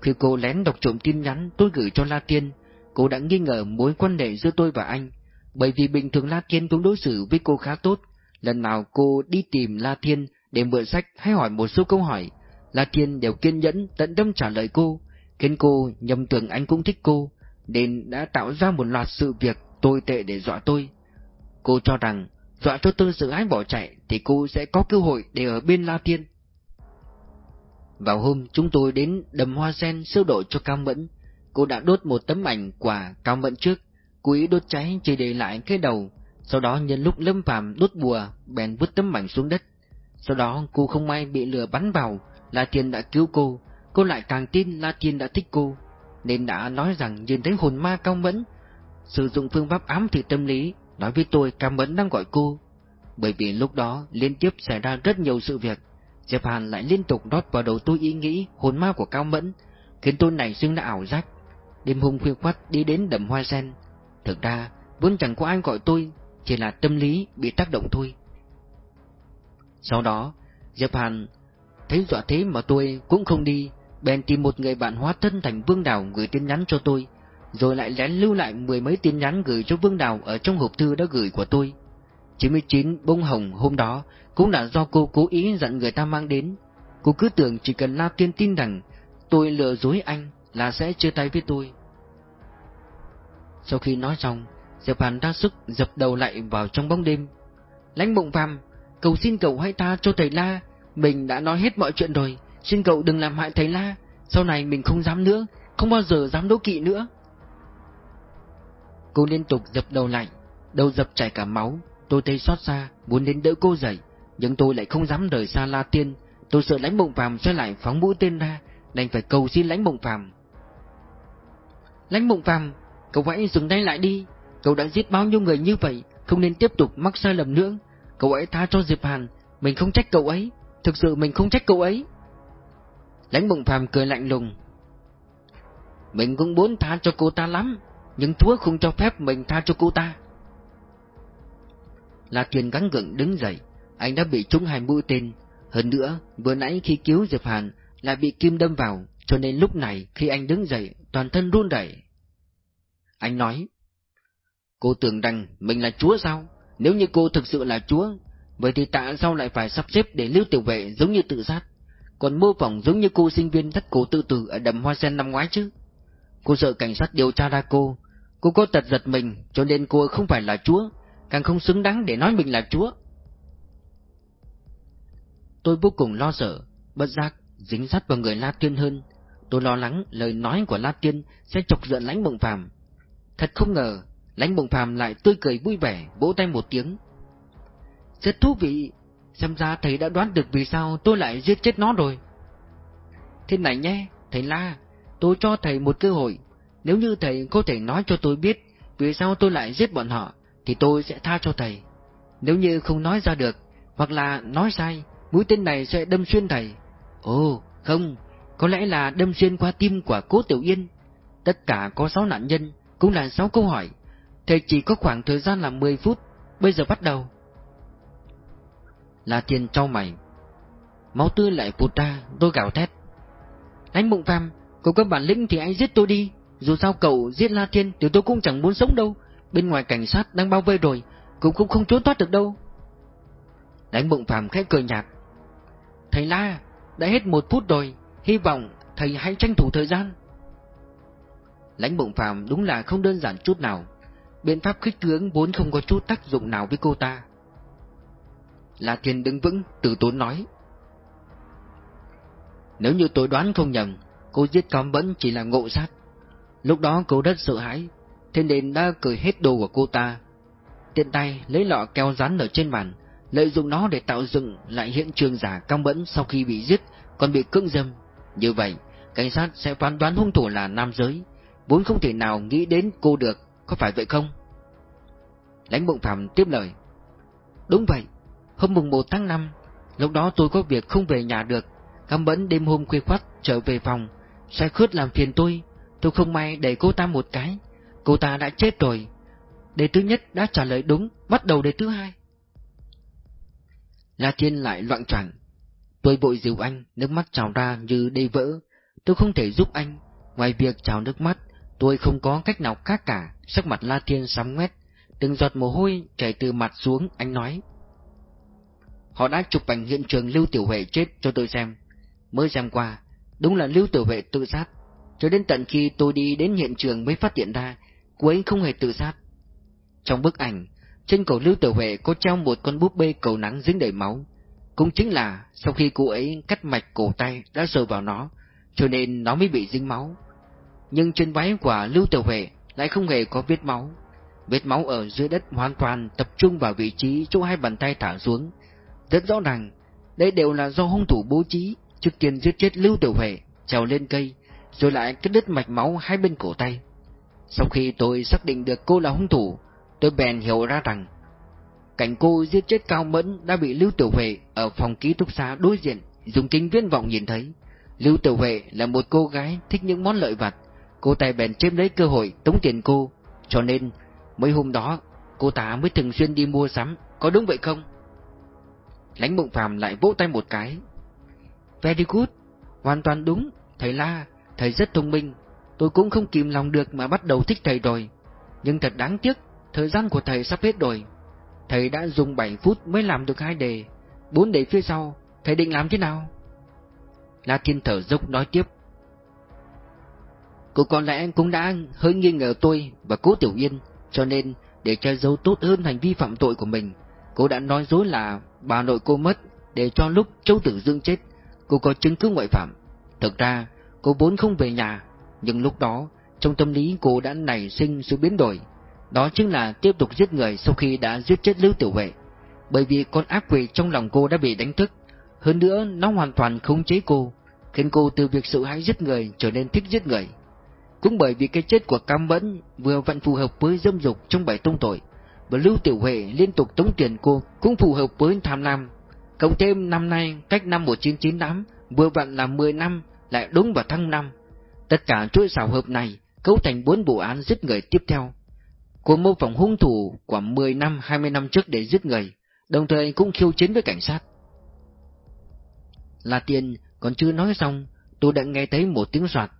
Khi cô lén đọc trộm tin nhắn tôi gửi cho La Thiên, cô đã nghi ngờ mối quan hệ giữa tôi và anh. Bởi vì bình thường La Thiên cũng đối xử với cô khá tốt. Lần nào cô đi tìm La Thiên để mượn sách hay hỏi một số câu hỏi, La Thiên đều kiên nhẫn tận tâm trả lời cô, khiến cô nhầm tưởng anh cũng thích cô, nên đã tạo ra một loạt sự việc tồi tệ để dọa tôi. Cô cho rằng dọa cho tôi sợ hãi bỏ chạy thì cô sẽ có cơ hội để ở bên La Thiên. Vào hôm chúng tôi đến đầm hoa sen sơ độ cho Cao Mẫn, cô đã đốt một tấm ảnh quả Cao Mẫn trước, cố ý đốt cháy chỉ để lại cái đầu, sau đó nhân lúc Lâm Phàm đốt bùa, bèn vứt tấm ảnh xuống đất. Sau đó cô không may bị lửa bắn vào, La Thiên đã cứu cô, cô lại càng tin La Thiên đã thích cô, nên đã nói rằng nhìn thấy hồn ma Cao Mẫn sử dụng phương pháp ám thị tâm lý, nói với tôi cảm Mẫn đang gọi cô. Bởi vì lúc đó liên tiếp xảy ra rất nhiều sự việc, Diệp Hàn lại liên tục đót vào đầu tôi ý nghĩ hồn ma của Cao Mẫn, khiến tôi nảy sinh ra ảo giác. Đêm hôm khuya khoắt đi đến đầm hoa sen. Thực ra, vốn chẳng có ai gọi tôi, chỉ là tâm lý bị tác động thôi. Sau đó, Diệp Hàn thấy dọa thế mà tôi cũng không đi, bèn tìm một người bạn hóa thân thành Vương Đào gửi tin nhắn cho tôi, rồi lại lén lưu lại mười mấy tin nhắn gửi cho Vương Đào ở trong hộp thư đã gửi của tôi. 99 bông hồng hôm đó cũng đã do cô cố ý dặn người ta mang đến. Cô cứ tưởng chỉ cần La Tiên tin rằng tôi lừa dối anh là sẽ chia tay với tôi. Sau khi nói xong, Diệp Hàn ra sức dập đầu lại vào trong bóng đêm. Lãnh bụng phàm, cầu xin cậu hãy tha cho thầy La, mình đã nói hết mọi chuyện rồi, xin cậu đừng làm hại thầy La, Sau này mình không dám nữa, không bao giờ dám đố kỵ nữa. Cô liên tục dập đầu lại, đầu dập chảy cả máu, tôi thấy xót xa, muốn đến đỡ cô dậy, nhưng tôi lại không dám rời xa La Tiên, tôi sợ lãnh mộng phàm sẽ lại phóng mũi tên ra, đành phải cầu xin lãnh mộng phàm. Lãnh mộng phàm, cậu hãy dừng tay lại đi, cậu đã giết bao nhiêu người như vậy, không nên tiếp tục mắc sai lầm nữa, cậu ấy tha cho Diệp Hàn, mình không trách cậu ấy, thực sự mình không trách cậu ấy. Lãnh mộng phàm cười lạnh lùng. Mình cũng muốn tha cho cô ta lắm, nhưng Chúa không cho phép mình tha cho cô ta. La Thiên gắng gượng đứng dậy, anh đã bị trúng hai mũi tên, hơn nữa, vừa nãy khi cứu Diệp Hàn lại bị kim đâm vào, cho nên lúc này khi anh đứng dậy, toàn thân run rẩy. Anh nói, cô tưởng rằng mình là chúa sao? Nếu như cô thực sự là chúa, vậy thì tại sao lại phải sắp xếp để lưu tiểu vệ giống như tự sát, còn mô phỏng giống như cô sinh viên thất cổ tự tử ở đầm hoa sen năm ngoái chứ? Cô sợ cảnh sát điều tra ra cô, cô có tật giật mình cho nên cô không phải là chúa, càng không xứng đáng để nói mình là chúa. Tôi vô cùng lo sợ, bất giác, dính sát vào người La Tiên hơn. Tôi lo lắng lời nói của La Tiên sẽ chọc giận lãnh mộng phàm. Thật không ngờ, lãnh mộng phàm lại tươi cười vui vẻ, vỗ tay một tiếng. Rất thú vị, xem ra thầy đã đoán được vì sao tôi lại giết chết nó rồi. Thế này nhé, thầy La, tôi cho thầy một cơ hội. Nếu như thầy có thể nói cho tôi biết vì sao tôi lại giết bọn họ, thì tôi sẽ tha cho thầy. Nếu như không nói ra được, hoặc là nói sai, mũi tên này sẽ đâm xuyên thầy. Ồ, không, có lẽ là đâm xuyên qua tim của cố Tiểu Yên. Tất cả có 6 nạn nhân, cũng là 6 câu hỏi. Thầy chỉ có khoảng thời gian là 10 phút, bây giờ bắt đầu. là tiền trao mày. Máu tươi lại vụt ra, tôi gào thét. Đánh bụng phàm, cô có bản lĩnh thì anh giết tôi đi. Dù sao cậu giết La Thiên thì tôi cũng chẳng muốn sống đâu. Bên ngoài cảnh sát đang bao vây rồi, cũng cũng không trốn thoát được đâu. Đánh bụng phàm khẽ cười nhạt. Thầy La, đã hết một phút rồi, hy vọng thầy hãy tranh thủ thời gian. Lãnh bụng phàm đúng là không đơn giản chút nào, biện pháp khích tướng vốn không có chút tác dụng nào với cô ta. La Thiên đứng vững, từ tốn nói. Nếu như tôi đoán không nhầm, cô giết con vẫn chỉ là ngộ sát. Lúc đó cô rất sợ hãi, thế nên đã cởi hết đồ của cô ta. Tiện tay lấy lọ keo rắn ở trên bàn, lợi dụng nó để tạo dựng lại hiện trường giả Cam Bẫn sau khi bị giết còn bị cưỡng dâm. Như vậy, cảnh sát sẽ phán đoán hung thủ là nam giới, vốn không thể nào nghĩ đến cô được, có phải vậy không? Lãnh Bụng Phạm tiếp lời. Đúng vậy, hôm mùng 1 tháng 5, lúc đó tôi có việc không về nhà được, Cam Bẫn đêm hôm khuya khoắt trở về phòng, sai khướt làm phiền tôi, tôi không may để cô ta một cái, cô ta đã chết rồi. Đề thứ nhất đã trả lời đúng, bắt đầu đề thứ hai. La Thiên lại loạn choạng. Tôi vội dìu anh, nước mắt trào ra như đê vỡ. Tôi không thể giúp anh. Ngoài việc trào nước mắt, tôi không có cách nào khác cả. Sắc mặt La Thiên sám ngoét. Từng giọt mồ hôi chảy từ mặt xuống, anh nói. Họ đã chụp ảnh hiện trường Lưu Tiểu Huệ chết cho tôi xem. Mới xem qua, đúng là Lưu Tiểu Huệ tự sát. Cho đến tận khi tôi đi đến hiện trường mới phát hiện ra, cô ấy không hề tự sát. Trong bức ảnh, trên cổ Lưu Tử Huệ có treo một con búp bê cầu nắng dính đầy máu. Cũng chính là sau khi cô ấy cắt mạch cổ tay đã sờ vào nó, cho nên nó mới bị dính máu. Nhưng trên váy của Lưu Tử Huệ lại không hề có vết máu. Vết máu ở dưới đất hoàn toàn tập trung vào vị trí chỗ hai bàn tay thả xuống. Rất rõ ràng, đây đều là do hung thủ bố trí, trước tiên giết chết Lưu Tử Huệ, trèo lên cây, rồi lại cắt đứt mạch máu hai bên cổ tay. Sau khi tôi xác định được cô là hung thủ, tôi bèn hiểu ra rằng cảnh cô giết chết Cao Mẫn đã bị Lưu Tiểu Huệ ở phòng ký túc xá đối diện dùng kính viễn vọng nhìn thấy. Lưu Tiểu Huệ là một cô gái thích những món lợi vặt, cô tài bèn chiếm lấy cơ hội tống tiền cô, cho nên mấy hôm đó cô ta mới thường xuyên đi mua sắm, có đúng vậy không? Lãnh Mộng Phàm lại vỗ tay một cái. Very good, hoàn toàn đúng, thầy La, thầy rất thông minh, tôi cũng không kìm lòng được mà bắt đầu thích thầy rồi. Nhưng thật đáng tiếc, Thời gian của thầy sắp hết rồi. Thầy đã dùng 7 phút mới làm được hai đề. Bốn đề phía sau, thầy định làm thế nào? La Thiên thở dốc nói tiếp. Cô có lẽ cũng đã hơi nghi ngờ tôi và cố Tiểu Yên, cho nên để che giấu tốt hơn hành vi phạm tội của mình, cô đã nói dối là bà nội cô mất để cho lúc Châu Tử Dương chết, cô có chứng cứ ngoại phạm. Thực ra, cô vốn không về nhà, nhưng lúc đó, trong tâm lý cô đã nảy sinh sự biến đổi. Đó chính là tiếp tục giết người sau khi đã giết chết Lưu Tiểu Vệ. Bởi vì con ác quỷ trong lòng cô đã bị đánh thức. Hơn nữa, nó hoàn toàn khống chế cô, khiến cô từ việc sợ hãi giết người trở nên thích giết người. Cũng bởi vì cái chết của Cam Mẫn vừa vặn phù hợp với dâm dục trong bảy tông tội, và Lưu Tiểu Huệ liên tục tống tiền cô cũng phù hợp với tham lam. Cộng thêm năm nay cách năm 1998 vừa vặn là 10 năm lại đúng vào tháng 5. Tất cả chuỗi xảo hợp này cấu thành bốn vụ án giết người tiếp theo. Cô mô phỏng hung thủ của 10 năm 20 năm trước để giết người, đồng thời cũng khiêu chiến với cảnh sát. La Tiên còn chưa nói xong, tôi đã nghe thấy một tiếng soạt.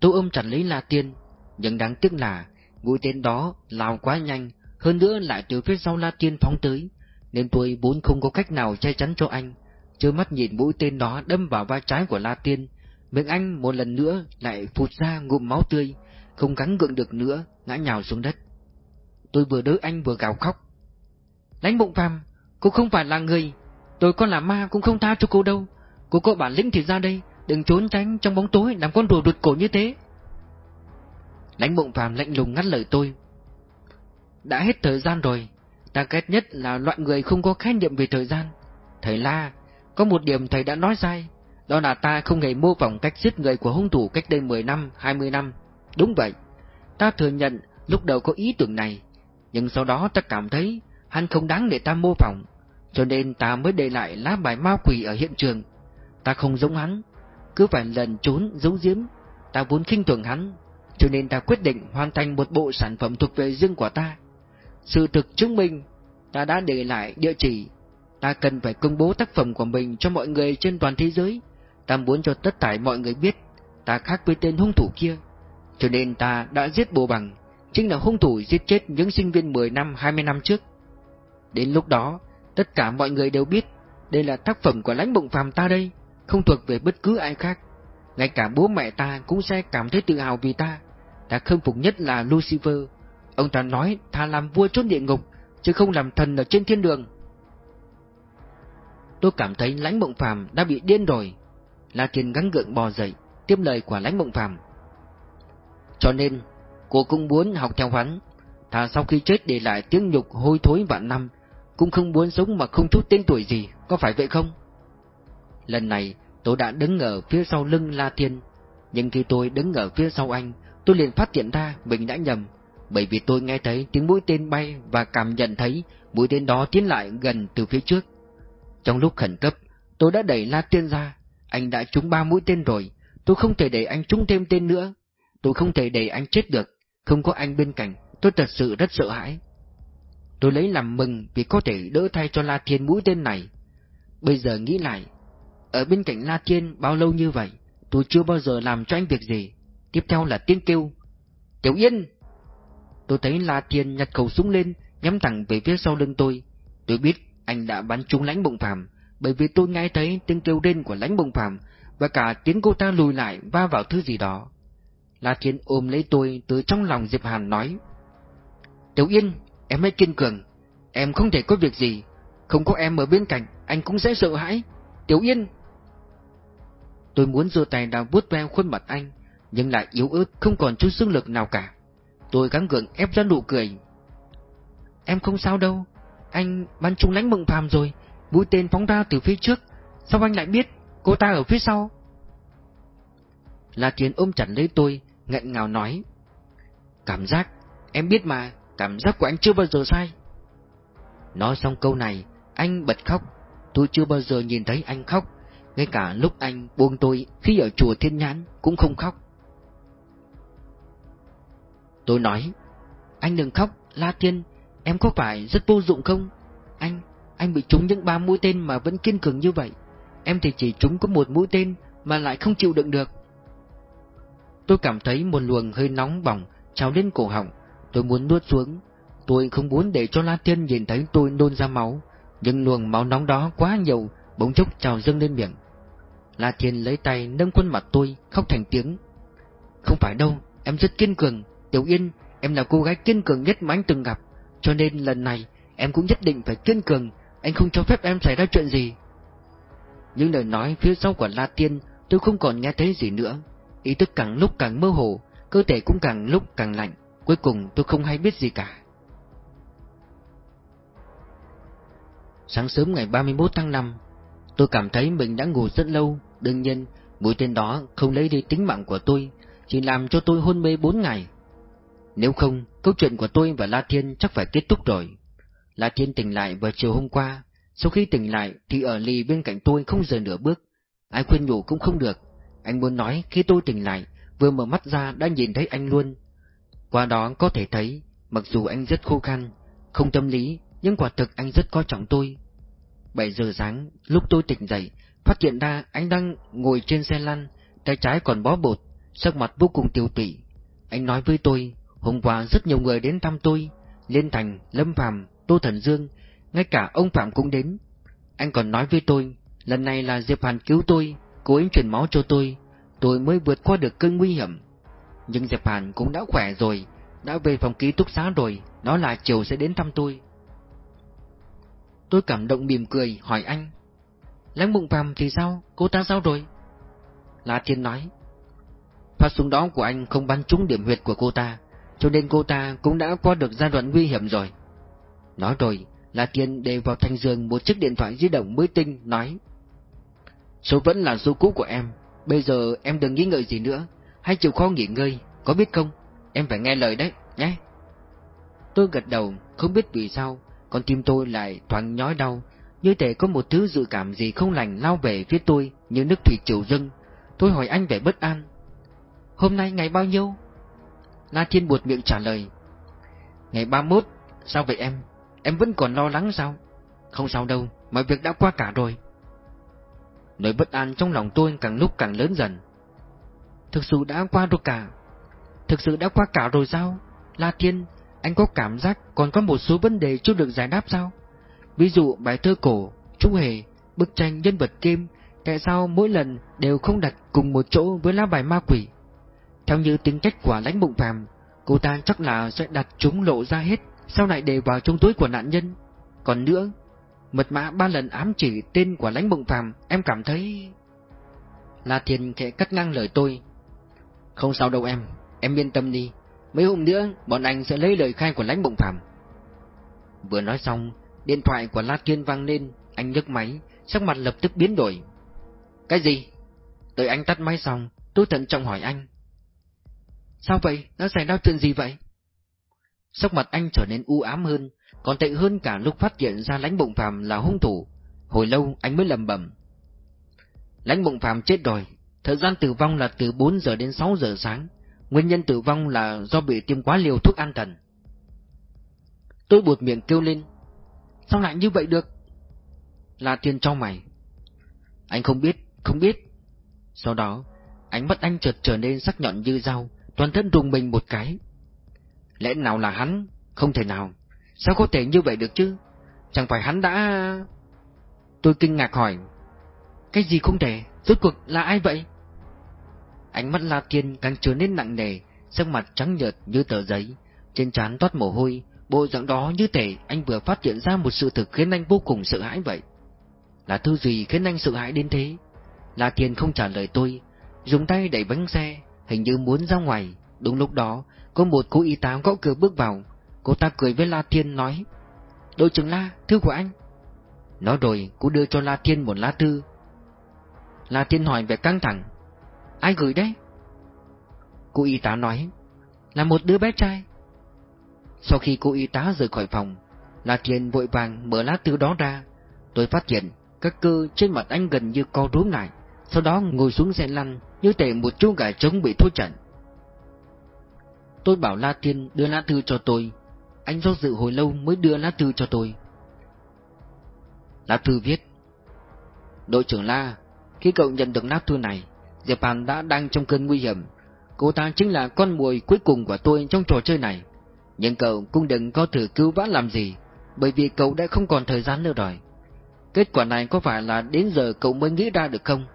Tôi ôm chặt lấy La Tiên, nhưng đáng tiếc là mũi tên đó lao quá nhanh, hơn nữa lại từ phía sau La Tiên phóng tới, nên tôi vốn không có cách nào che chắn cho anh. chưa mắt nhìn mũi tên đó đâm vào vai trái của La Tiên, miệng anh một lần nữa lại phụt ra ngụm máu tươi, không gắng gượng được nữa, ngã nhào xuống đất. Tôi vừa đỡ anh vừa gào khóc. Lãnh bụng phàm, cô không phải là người, tôi có là ma cũng không tha cho cô đâu. Cô có bản lĩnh thì ra đây, đừng trốn tránh trong bóng tối làm con rùa đụt cổ như thế. Lãnh bụng phàm lạnh lùng ngắt lời tôi. Đã hết thời gian rồi, ta ghét nhất là loại người không có khái niệm về thời gian. Thầy La, có một điểm thầy đã nói sai, đó là ta không hề mô phỏng cách giết người của hung thủ cách đây 10 năm, 20 năm. Đúng vậy, ta thừa nhận lúc đầu có ý tưởng này, nhưng sau đó ta cảm thấy hắn không đáng để ta mô phỏng, cho nên ta mới để lại lá bài ma quỷ ở hiện trường. Ta không giống hắn, cứ phải lần trốn giấu giếm, ta vốn khinh thường hắn, cho nên ta quyết định hoàn thành một bộ sản phẩm thuộc về riêng của ta. Sự thực chứng minh, ta đã để lại địa chỉ, ta cần phải công bố tác phẩm của mình cho mọi người trên toàn thế giới, ta muốn cho tất cả mọi người biết, ta khác với tên hung thủ kia, cho nên ta đã giết bồ bằng, chính là hung thủ giết chết những sinh viên 10 năm 20 năm trước. Đến lúc đó, tất cả mọi người đều biết, đây là tác phẩm của lãnh bụng phàm ta đây, không thuộc về bất cứ ai khác. Ngay cả bố mẹ ta cũng sẽ cảm thấy tự hào vì ta. Ta khâm phục nhất là Lucifer. Ông ta nói ta làm vua chốt địa ngục, chứ không làm thần ở trên thiên đường. Tôi cảm thấy lãnh bộng phàm đã bị điên rồi. La Thiên gắng gượng bò dậy, tiếp lời của lãnh mộng phàm. Cho nên, cô cũng muốn học theo hắn. Thà sau khi chết để lại tiếng nhục hôi thối vạn năm, cũng không muốn sống mà không chút tên tuổi gì, có phải vậy không? Lần này, tôi đã đứng ở phía sau lưng La Thiên, nhưng khi tôi đứng ở phía sau anh, tôi liền phát hiện ra mình đã nhầm, bởi vì tôi nghe thấy tiếng mũi tên bay và cảm nhận thấy mũi tên đó tiến lại gần từ phía trước. Trong lúc khẩn cấp, tôi đã đẩy La Thiên ra, anh đã trúng ba mũi tên rồi, tôi không thể để anh trúng thêm tên nữa, tôi không thể để anh chết được, không có anh bên cạnh, tôi thật sự rất sợ hãi. Tôi lấy làm mừng vì có thể đỡ thay cho La Thiên mũi tên này. Bây giờ nghĩ lại, ở bên cạnh La Thiên bao lâu như vậy, tôi chưa bao giờ làm cho anh việc gì. Tiếp theo là tiếng kêu. Tiểu Yên! Tôi thấy La Thiên nhặt khẩu súng lên, nhắm thẳng về phía sau lưng tôi. Tôi biết anh đã bắn trúng lãnh bụng phàm, bởi vì tôi nghe thấy tiếng kêu rên của lãnh bồng phàm, và cả tiếng cô ta lùi lại va vào thứ gì đó. La Thiên ôm lấy tôi từ trong lòng Diệp Hàn nói. Tiểu Yên, em hãy kiên cường, em không thể có việc gì, không có em ở bên cạnh, anh cũng sẽ sợ hãi. Tiểu Yên! Tôi muốn giơ tay đào vuốt ve khuôn mặt anh, nhưng lại yếu ớt không còn chút sức lực nào cả. Tôi gắng gượng ép ra nụ cười. Em không sao đâu, anh bắn trúng lánh mộng phàm rồi, mũi tên phóng ra từ phía trước, sao anh lại biết cô ta ở phía sau? La Tiến ôm chặt lấy tôi, nghẹn ngào nói. Cảm giác, em biết mà, cảm giác của anh chưa bao giờ sai. Nói xong câu này, anh bật khóc, tôi chưa bao giờ nhìn thấy anh khóc. Ngay cả lúc anh buông tôi khi ở chùa Thiên Nhãn cũng không khóc. Tôi nói, anh đừng khóc, La Thiên, em có phải rất vô dụng không? Anh, anh bị trúng những ba mũi tên mà vẫn kiên cường như vậy. Em thì chỉ trúng có một mũi tên mà lại không chịu đựng được. Tôi cảm thấy một luồng hơi nóng bỏng trào lên cổ họng, tôi muốn nuốt xuống. Tôi không muốn để cho La Thiên nhìn thấy tôi nôn ra máu, nhưng luồng máu nóng đó quá nhiều, bỗng chốc trào dâng lên miệng. La Thiên lấy tay nâng khuôn mặt tôi, khóc thành tiếng. Không phải đâu, em rất kiên cường, Tiểu Yên, em là cô gái kiên cường nhất mà anh từng gặp, cho nên lần này em cũng nhất định phải kiên cường, anh không cho phép em xảy ra chuyện gì. Những lời nói phía sau của La Tiên tôi không còn nghe thấy gì nữa, ý thức càng lúc càng mơ hồ, cơ thể cũng càng lúc càng lạnh, cuối cùng tôi không hay biết gì cả. Sáng sớm ngày 31 tháng 5, tôi cảm thấy mình đã ngủ rất lâu, đương nhiên mũi tên đó không lấy đi tính mạng của tôi, chỉ làm cho tôi hôn mê 4 ngày. Nếu không, câu chuyện của tôi và La Thiên chắc phải kết thúc rồi. La Thiên tỉnh lại vào chiều hôm qua, sau khi tỉnh lại thì ở lì bên cạnh tôi không rời nửa bước, ai khuyên nhủ cũng không được. Anh muốn nói khi tôi tỉnh lại, vừa mở mắt ra đã nhìn thấy anh luôn. Qua đó có thể thấy, mặc dù anh rất khô khan, không tâm lý, nhưng quả thực anh rất coi trọng tôi. 7 giờ sáng, lúc tôi tỉnh dậy, phát hiện ra anh đang ngồi trên xe lăn, tay trái còn bó bột, sắc mặt vô cùng tiêu tụy. Anh nói với tôi, hôm qua rất nhiều người đến thăm tôi, Liên Thành, Lâm Phàm, Tô Thần Dương, ngay cả ông Phạm cũng đến. Anh còn nói với tôi, lần này là Diệp Hàn cứu tôi, cố ý truyền máu cho tôi, tôi mới vượt qua được cơn nguy hiểm. Nhưng Diệp Hàn cũng đã khỏe rồi, đã về phòng ký túc xá rồi, nó là chiều sẽ đến thăm tôi. Tôi cảm động mỉm cười, hỏi anh. Lãnh mộng phàm thì sao, cô ta sao rồi? La Thiên nói. Phát súng đó của anh không bắn trúng điểm huyệt của cô ta, cho nên cô ta cũng đã qua được giai đoạn nguy hiểm rồi. Nói rồi, La Thiên đề vào thành giường một chiếc điện thoại di động mới tinh, nói. Số vẫn là số cũ của em, bây giờ em đừng nghĩ ngợi gì nữa, hãy chịu khó nghỉ ngơi, có biết không? Em phải nghe lời đấy, nhé. Tôi gật đầu, không biết vì sao, con tim tôi lại thoáng nhói đau, như thể có một thứ dự cảm gì không lành lao về phía tôi như nước thủy triều dâng. Tôi hỏi anh về bất an. Hôm nay ngày bao nhiêu? La Thiên buột miệng trả lời. Ngày 31, sao vậy em? Em vẫn còn lo lắng sao? Không sao đâu, mọi việc đã qua cả rồi. Nỗi bất an trong lòng tôi càng lúc càng lớn dần. Thực sự đã qua rồi cả. Thực sự đã qua cả rồi sao? La Thiên, anh có cảm giác còn có một số vấn đề chưa được giải đáp sao? Ví dụ bài thơ cổ, chú hề, bức tranh nhân vật kim, tại sao mỗi lần đều không đặt cùng một chỗ với lá bài ma quỷ? Theo như tính cách của lãnh bụng phàm, cô ta chắc là sẽ đặt chúng lộ ra hết, sau lại để vào trong túi của nạn nhân. Còn nữa, mật mã ba lần ám chỉ tên của lãnh bụng phàm, em cảm thấy... La Thiên khẽ cắt ngang lời tôi. Không sao đâu em, em yên tâm đi, mấy hôm nữa bọn anh sẽ lấy lời khai của lãnh bụng phàm. Vừa nói xong, điện thoại của La Thiên vang lên, anh nhấc máy, sắc mặt lập tức biến đổi. Cái gì? Đợi anh tắt máy xong, tôi thận trọng hỏi anh. Sao vậy? Đã xảy ra chuyện gì vậy? Sắc mặt anh trở nên u ám hơn, còn tệ hơn cả lúc phát hiện ra lãnh bụng phàm là hung thủ. Hồi lâu anh mới lầm bẩm. Lãnh bụng phàm chết rồi, thời gian tử vong là từ 4 giờ đến 6 giờ sáng. Nguyên nhân tử vong là do bị tiêm quá liều thuốc an thần. Tôi buột miệng kêu lên. Sao lại như vậy được? Là tiền cho mày. Anh không biết, không biết. Sau đó, ánh mắt anh chợt trở nên sắc nhọn như dao, toàn thân rùng mình một cái. Lẽ nào là hắn? Không thể nào. Sao có thể như vậy được chứ? Chẳng phải hắn đã... Tôi kinh ngạc hỏi. Cái gì không thể? Rốt cuộc là ai vậy? Ánh mắt La Thiên càng trở nên nặng nề, sắc mặt trắng nhợt như tờ giấy, trên trán toát mồ hôi, bộ dạng đó như thể anh vừa phát hiện ra một sự thực khiến anh vô cùng sợ hãi vậy. Là thứ gì khiến anh sợ hãi đến thế? La Thiên không trả lời tôi, dùng tay đẩy bánh xe, hình như muốn ra ngoài. Đúng lúc đó, có một cô y tá gõ cửa bước vào, cô ta cười với La Thiên nói, Đội trưởng La, thư của anh. Nói rồi, cô đưa cho La Thiên một lá thư. La Thiên hỏi về căng thẳng, Ai gửi đấy? Cô y tá nói, là một đứa bé trai. Sau khi cô y tá rời khỏi phòng, La Thiên vội vàng mở lá thư đó ra. Tôi phát hiện các cơ trên mặt anh gần như co rúm lại, sau đó ngồi xuống xe lăn như thể một chú gà trống bị thua trận. Tôi bảo La Thiên đưa lá thư cho tôi, anh do dự hồi lâu mới đưa lá thư cho tôi. Lá thư viết Đội trưởng La, khi cậu nhận được lá thư này, Diệp Hàn đã đang trong cơn nguy hiểm. Cô ta chính là con mồi cuối cùng của tôi trong trò chơi này. Nhưng cậu cũng đừng có thử cứu vãn làm gì, bởi vì cậu đã không còn thời gian nữa rồi. Kết quả này có phải là đến giờ cậu mới nghĩ ra được không?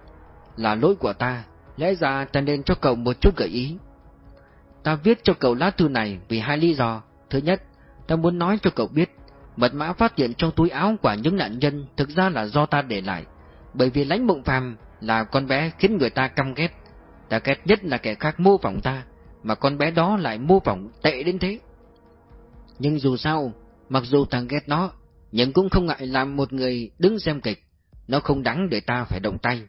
Là lỗi của ta, lẽ ra ta nên cho cậu một chút gợi ý. Ta viết cho cậu lá thư này vì hai lý do. Thứ nhất, ta muốn nói cho cậu biết, mật mã phát hiện trong túi áo của những nạn nhân thực ra là do ta để lại, bởi vì lãnh mộng phàm là con bé khiến người ta căm ghét. Ta ghét nhất là kẻ khác mô phỏng ta, mà con bé đó lại mô phỏng tệ đến thế. Nhưng dù sao, mặc dù thằng ghét nó, nhưng cũng không ngại làm một người đứng xem kịch, nó không đáng để ta phải động tay.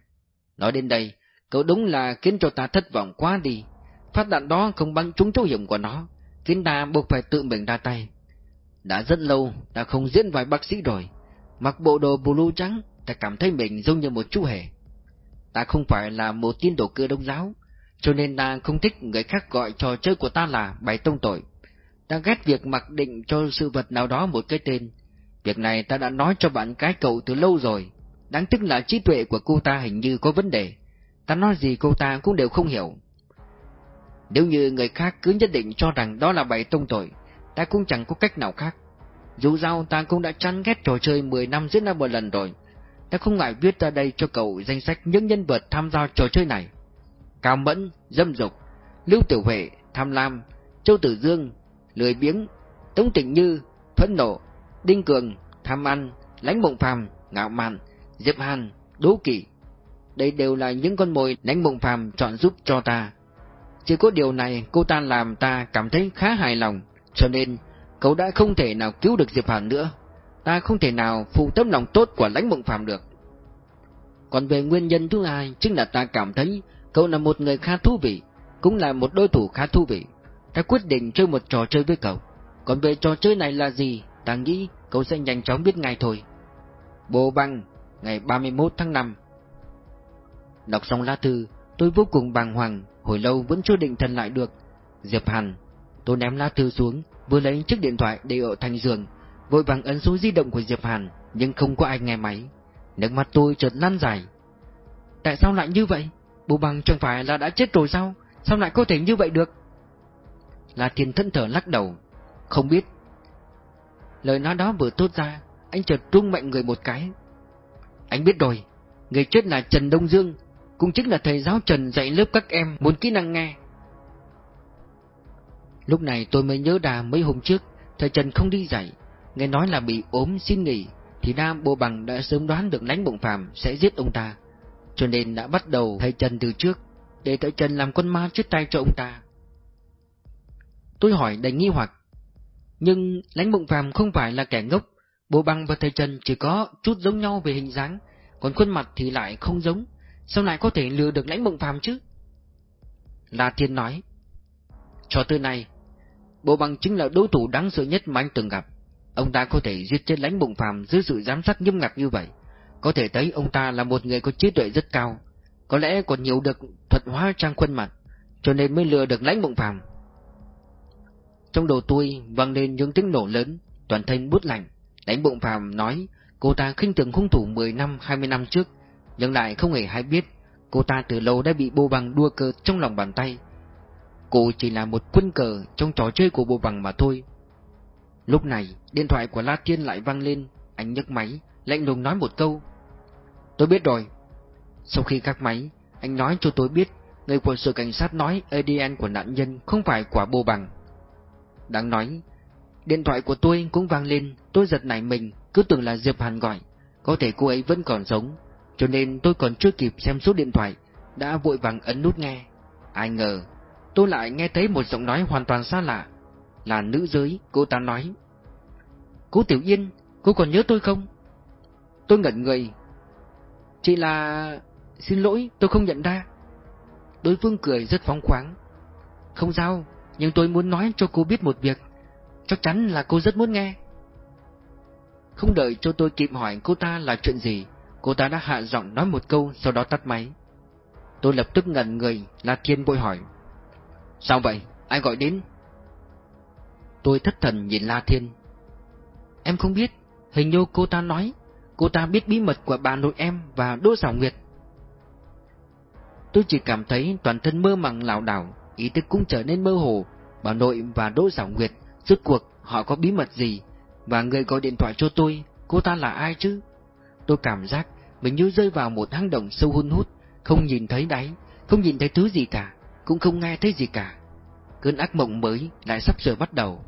Nói đến đây, cậu đúng là khiến cho ta thất vọng quá đi. Phát đạn đó không bắn trúng chỗ hiểm của nó, khiến ta buộc phải tự mình ra tay. Đã rất lâu, ta không diễn vai bác sĩ rồi. Mặc bộ đồ blue trắng, ta cảm thấy mình giống như một chú hề. Ta không phải là một tín đồ cơ đông giáo, cho nên ta không thích người khác gọi trò chơi của ta là bài tông tội. Ta ghét việc mặc định cho sự vật nào đó một cái tên. Việc này ta đã nói cho bạn cái cậu từ lâu rồi. Đáng tiếc là trí tuệ của cô ta hình như có vấn đề. Ta nói gì cô ta cũng đều không hiểu. Nếu như người khác cứ nhất định cho rằng đó là bày tông tội, ta cũng chẳng có cách nào khác. Dù sao ta cũng đã chán ghét trò chơi 10 năm diễn ra một lần rồi. Ta không ngại viết ra đây cho cậu danh sách những nhân vật tham gia trò chơi này. Cao Mẫn, Dâm Dục, Lưu Tiểu Huệ, Tham Lam, Châu Tử Dương, Lười Biếng, Tống Tịnh Như, Phẫn Nộ, Đinh Cường, Tham Ăn, Lánh Mộng Phàm, Ngạo Mạn, Diệp Hàn, đố kỵ. Đây đều là những con mồi Lánh Mộng Phàm chọn giúp cho ta. Chỉ có điều này cô ta làm ta cảm thấy khá hài lòng, cho nên cậu đã không thể nào cứu được Diệp Hàn nữa. Ta không thể nào phụ tấm lòng tốt của lãnh mộng phàm được. Còn về nguyên nhân thứ hai, chính là ta cảm thấy cậu là một người khá thú vị, cũng là một đối thủ khá thú vị. Ta quyết định chơi một trò chơi với cậu. Còn về trò chơi này là gì, ta nghĩ cậu sẽ nhanh chóng biết ngay thôi. Bồ băng, ngày 31 tháng 5 Đọc xong lá thư, tôi vô cùng bàng hoàng, hồi lâu vẫn chưa định thần lại được. Diệp Hàn, tôi ném lá thư xuống, vừa lấy chiếc điện thoại để ở thành giường, vội vàng ấn số di động của Diệp Hàn, nhưng không có ai nghe máy. Nước mắt tôi chợt lăn dài. Tại sao lại như vậy? Bố bằng chẳng phải là đã chết rồi sao? Sao lại có thể như vậy được? La Thiên thân thở lắc đầu. Không biết. Lời nói đó vừa tốt ra, anh chợt rung mạnh người một cái. Anh biết rồi, người chết là Trần Đông Dương, cũng chính là thầy giáo Trần dạy lớp các em muốn kỹ năng nghe. Lúc này tôi mới nhớ đà mấy hôm trước, thầy Trần không đi dạy, nghe nói là bị ốm xin nghỉ, thì Nam Bộ Bằng đã sớm đoán được lãnh bụng phàm sẽ giết ông ta, cho nên đã bắt đầu thầy Trần từ trước, để thầy Trần làm con ma trước tay cho ông ta. Tôi hỏi đầy nghi hoặc, nhưng lãnh bụng phàm không phải là kẻ ngốc, Bộ Bằng và thầy Trần chỉ có chút giống nhau về hình dáng, còn khuôn mặt thì lại không giống, sao lại có thể lừa được lãnh bụng phàm chứ? La Thiên nói, cho tới nay, Bộ Bằng chứng là đối thủ đáng sợ nhất mà anh từng gặp. Ông ta có thể giết chết lãnh bụng phàm dưới sự giám sát nghiêm ngặt như vậy. Có thể thấy ông ta là một người có trí tuệ rất cao. Có lẽ còn nhiều được thuật hóa trang khuôn mặt, cho nên mới lừa được lãnh bụng phàm. Trong đầu tôi vang lên những tiếng nổ lớn, toàn thân bút lạnh. Lãnh bụng phàm nói cô ta khinh thường hung thủ 10 năm 20 năm trước, nhưng lại không hề hay biết cô ta từ lâu đã bị bô bằng đua cờ trong lòng bàn tay. Cô chỉ là một quân cờ trong trò chơi của bô bằng mà thôi. Lúc này, điện thoại của La Thiên lại vang lên, anh nhấc máy, lạnh lùng nói một câu. Tôi biết rồi. Sau khi gác máy, anh nói cho tôi biết, người quân sự cảnh sát nói ADN của nạn nhân không phải quả bô bằng. Đáng nói, điện thoại của tôi cũng vang lên, tôi giật nảy mình, cứ tưởng là Diệp Hàn gọi. Có thể cô ấy vẫn còn sống, cho nên tôi còn chưa kịp xem số điện thoại, đã vội vàng ấn nút nghe. Ai ngờ, tôi lại nghe thấy một giọng nói hoàn toàn xa lạ. Là nữ giới, cô ta nói. Cô Tiểu Yên, cô còn nhớ tôi không? Tôi ngẩn người. Chỉ là... Xin lỗi, tôi không nhận ra. Đối phương cười rất phóng khoáng. Không sao, nhưng tôi muốn nói cho cô biết một việc. Chắc chắn là cô rất muốn nghe. Không đợi cho tôi kịp hỏi cô ta là chuyện gì, cô ta đã hạ giọng nói một câu sau đó tắt máy. Tôi lập tức ngẩn người, La Thiên bội hỏi. Sao vậy? Ai gọi đến? Tôi thất thần nhìn La Thiên. Em không biết, hình như cô ta nói, cô ta biết bí mật của bà nội em và Đỗ Sảo Nguyệt. Tôi chỉ cảm thấy toàn thân mơ màng lảo đảo, ý thức cũng trở nên mơ hồ, bà nội và Đỗ Sảo Nguyệt, rốt cuộc họ có bí mật gì, và người gọi điện thoại cho tôi, cô ta là ai chứ? Tôi cảm giác mình như rơi vào một hang động sâu hun hút, không nhìn thấy đáy, không nhìn thấy thứ gì cả, cũng không nghe thấy gì cả. Cơn ác mộng mới lại sắp sửa bắt đầu.